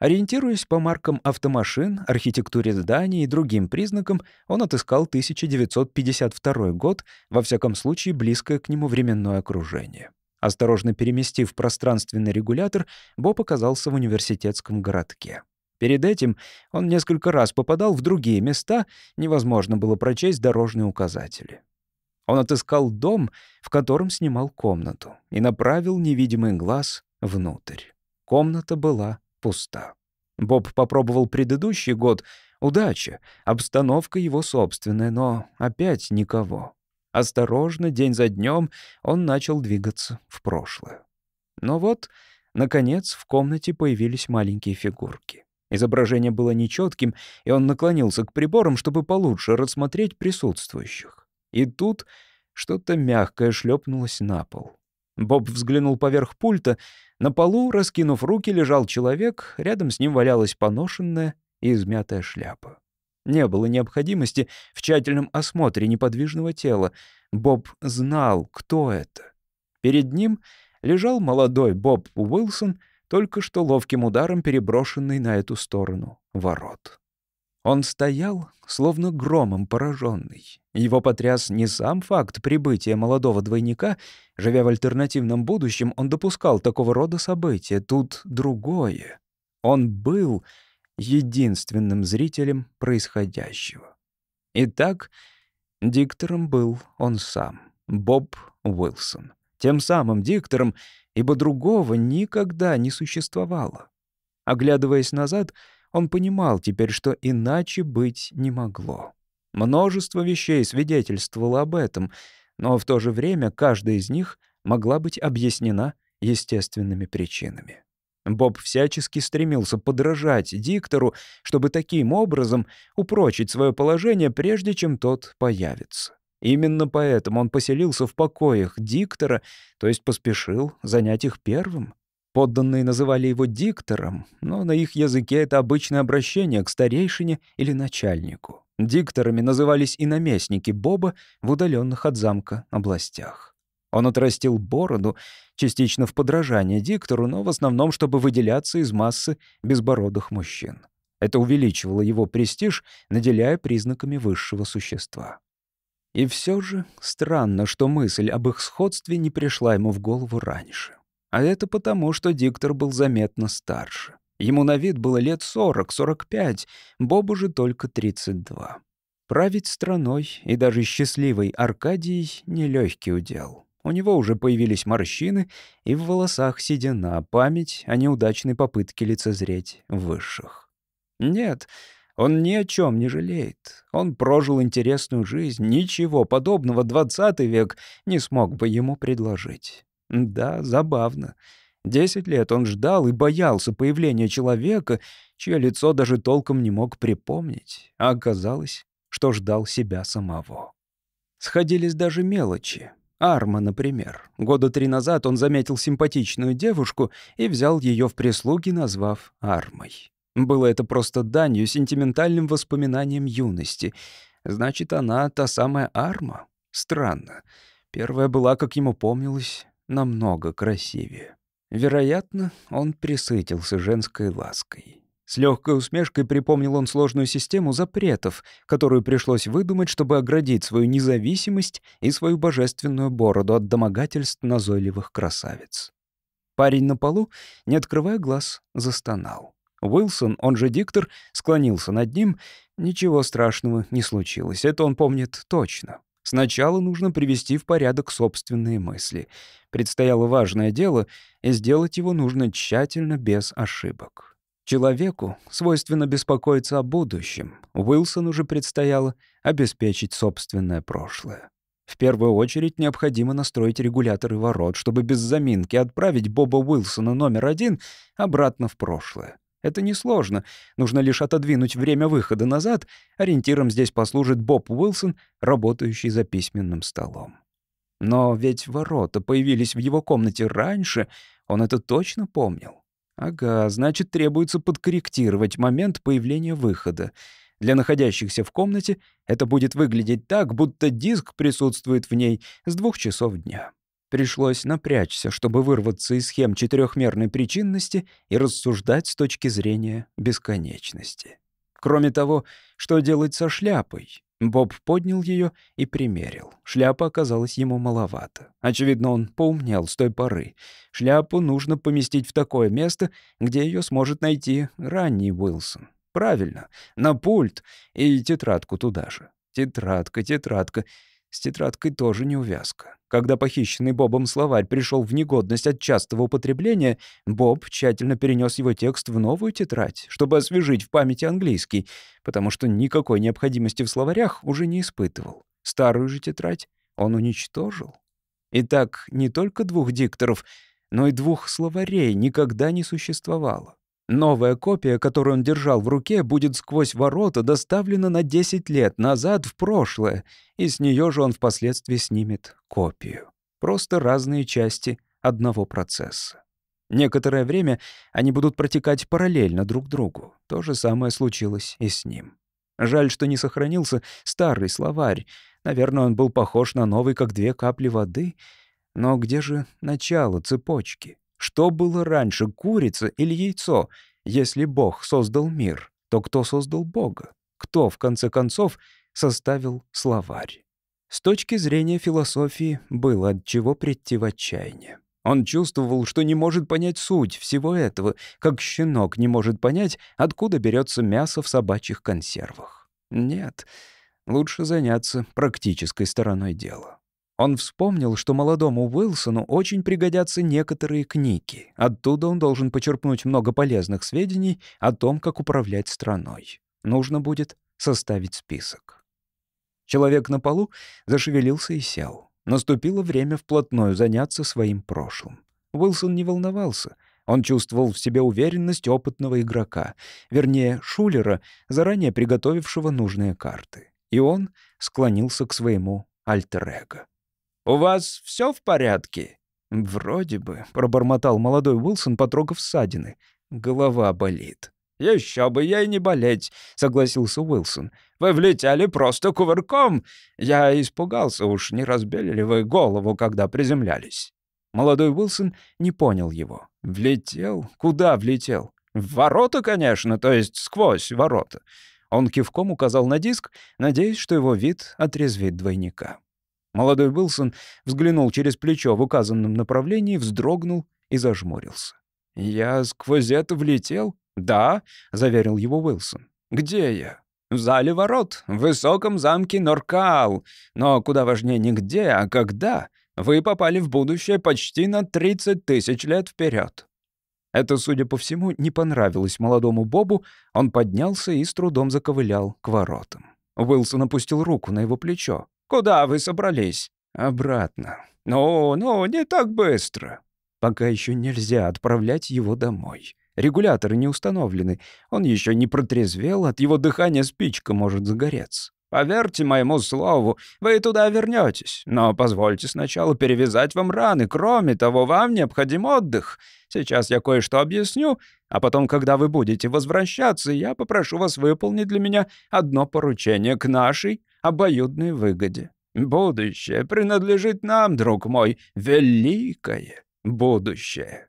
Ориентируясь по маркам автомашин, архитектуре зданий и другим признакам, он отыскал 1952 год, во всяком случае близкое к нему временное окружение. Осторожно переместив пространственный регулятор, Боб оказался в университетском городке. Перед этим он несколько раз попадал в другие места, невозможно было прочесть дорожные указатели. Он отыскал дом, в котором снимал комнату, и направил невидимый глаз внутрь. Комната была пуста. Боб попробовал предыдущий год. Удача. Обстановка его собственная, но опять никого. Осторожно, день за днем, он начал двигаться в прошлое. Но вот, наконец, в комнате появились маленькие фигурки. Изображение было нечетким, и он наклонился к приборам, чтобы получше рассмотреть присутствующих. И тут что-то мягкое шлепнулось на пол. Боб взглянул поверх пульта. На полу, раскинув руки, лежал человек, рядом с ним валялась поношенная и измятая шляпа. Не было необходимости в тщательном осмотре неподвижного тела. Боб знал, кто это. Перед ним лежал молодой Боб Уилсон, только что ловким ударом переброшенный на эту сторону ворот. Он стоял, словно громом пораженный. Его потряс не сам факт прибытия молодого двойника. Живя в альтернативном будущем, он допускал такого рода события. Тут другое. Он был единственным зрителем происходящего. Итак, диктором был он сам, Боб Уилсон. Тем самым диктором, ибо другого никогда не существовало. Оглядываясь назад, он понимал теперь, что иначе быть не могло. Множество вещей свидетельствовало об этом, но в то же время каждая из них могла быть объяснена естественными причинами. Боб всячески стремился подражать диктору, чтобы таким образом упрочить свое положение, прежде чем тот появится. Именно поэтому он поселился в покоях диктора, то есть поспешил занять их первым. Подданные называли его диктором, но на их языке это обычное обращение к старейшине или начальнику. Дикторами назывались и наместники Боба в удаленных от замка областях. Он отрастил бороду, частично в подражание диктору, но в основном, чтобы выделяться из массы безбородых мужчин. Это увеличивало его престиж, наделяя признаками высшего существа. И все же странно, что мысль об их сходстве не пришла ему в голову раньше. А это потому, что диктор был заметно старше. Ему на вид было лет 40-45, Бобу же только 32. Править страной и даже счастливой Аркадией — нелегкий удел. У него уже появились морщины, и в волосах седина память о неудачной попытке лицезреть высших. Нет, он ни о чем не жалеет. Он прожил интересную жизнь, ничего подобного двадцатый век не смог бы ему предложить. Да, забавно. Десять лет он ждал и боялся появления человека, чье лицо даже толком не мог припомнить, а оказалось, что ждал себя самого. Сходились даже мелочи. Арма, например. Года три назад он заметил симпатичную девушку и взял ее в прислуги, назвав Армой. Было это просто данью, сентиментальным воспоминанием юности. Значит, она та самая Арма? Странно. Первая была, как ему помнилось, намного красивее. Вероятно, он присытился женской лаской. С легкой усмешкой припомнил он сложную систему запретов, которую пришлось выдумать, чтобы оградить свою независимость и свою божественную бороду от домогательств назойливых красавиц. Парень на полу, не открывая глаз, застонал. Уилсон, он же диктор, склонился над ним. Ничего страшного не случилось, это он помнит точно. Сначала нужно привести в порядок собственные мысли. Предстояло важное дело, и сделать его нужно тщательно, без ошибок. Человеку свойственно беспокоиться о будущем. Уилсону же предстояло обеспечить собственное прошлое. В первую очередь необходимо настроить регуляторы ворот, чтобы без заминки отправить Боба Уилсона номер один обратно в прошлое. Это несложно. Нужно лишь отодвинуть время выхода назад. Ориентиром здесь послужит Боб Уилсон, работающий за письменным столом. Но ведь ворота появились в его комнате раньше, он это точно помнил. Ага, значит, требуется подкорректировать момент появления выхода. Для находящихся в комнате это будет выглядеть так, будто диск присутствует в ней с двух часов дня. Пришлось напрячься, чтобы вырваться из схем четырехмерной причинности и рассуждать с точки зрения бесконечности. Кроме того, что делать со шляпой? Боб поднял ее и примерил. Шляпа оказалась ему маловато. Очевидно, он поумнел с той поры. Шляпу нужно поместить в такое место, где ее сможет найти ранний Уилсон. Правильно, на пульт и тетрадку туда же. Тетрадка, тетрадка. С тетрадкой тоже не увязка. Когда похищенный Бобом словарь пришел в негодность от частого употребления, Боб тщательно перенес его текст в новую тетрадь, чтобы освежить в памяти английский, потому что никакой необходимости в словарях уже не испытывал. Старую же тетрадь он уничтожил. Итак, не только двух дикторов, но и двух словарей никогда не существовало. Новая копия, которую он держал в руке, будет сквозь ворота доставлена на 10 лет назад в прошлое, и с нее же он впоследствии снимет копию. Просто разные части одного процесса. Некоторое время они будут протекать параллельно друг другу. То же самое случилось и с ним. Жаль, что не сохранился старый словарь. Наверное, он был похож на новый, как две капли воды. Но где же начало цепочки? Что было раньше, курица или яйцо? Если Бог создал мир, то кто создал Бога? Кто, в конце концов, составил словарь? С точки зрения философии было от чего прийти в отчаяние. Он чувствовал, что не может понять суть всего этого, как щенок не может понять, откуда берется мясо в собачьих консервах. Нет, лучше заняться практической стороной дела. Он вспомнил, что молодому Уилсону очень пригодятся некоторые книги. Оттуда он должен почерпнуть много полезных сведений о том, как управлять страной. Нужно будет составить список. Человек на полу зашевелился и сел. Наступило время вплотную заняться своим прошлым. Уилсон не волновался. Он чувствовал в себе уверенность опытного игрока, вернее, шулера, заранее приготовившего нужные карты. И он склонился к своему альтер-эго. «У вас все в порядке?» «Вроде бы», — пробормотал молодой Уилсон, потрогав ссадины. «Голова болит». «Еще бы ей не болеть», — согласился Уилсон. «Вы влетели просто кувырком. Я испугался, уж не разбили ли вы голову, когда приземлялись». Молодой Уилсон не понял его. «Влетел? Куда влетел?» «В ворота, конечно, то есть сквозь ворота». Он кивком указал на диск, надеясь, что его вид отрезвит двойника. Молодой Уилсон взглянул через плечо в указанном направлении, вздрогнул и зажмурился. «Я сквозь это влетел?» «Да», — заверил его Уилсон. «Где я?» «В зале ворот, в высоком замке Норкаал. Но куда важнее не где, а когда. Вы попали в будущее почти на 30 тысяч лет вперед. Это, судя по всему, не понравилось молодому Бобу. Он поднялся и с трудом заковылял к воротам. Уилсон опустил руку на его плечо. Куда вы собрались? Обратно. Ну, ну, не так быстро. Пока еще нельзя отправлять его домой. Регуляторы не установлены. Он еще не протрезвел, от его дыхания спичка может загореться. Поверьте моему слову, вы туда вернетесь. Но позвольте сначала перевязать вам раны. Кроме того, вам необходим отдых. Сейчас я кое-что объясню, а потом, когда вы будете возвращаться, я попрошу вас выполнить для меня одно поручение к нашей обоюдной выгоде. Будущее принадлежит нам, друг мой, великое будущее.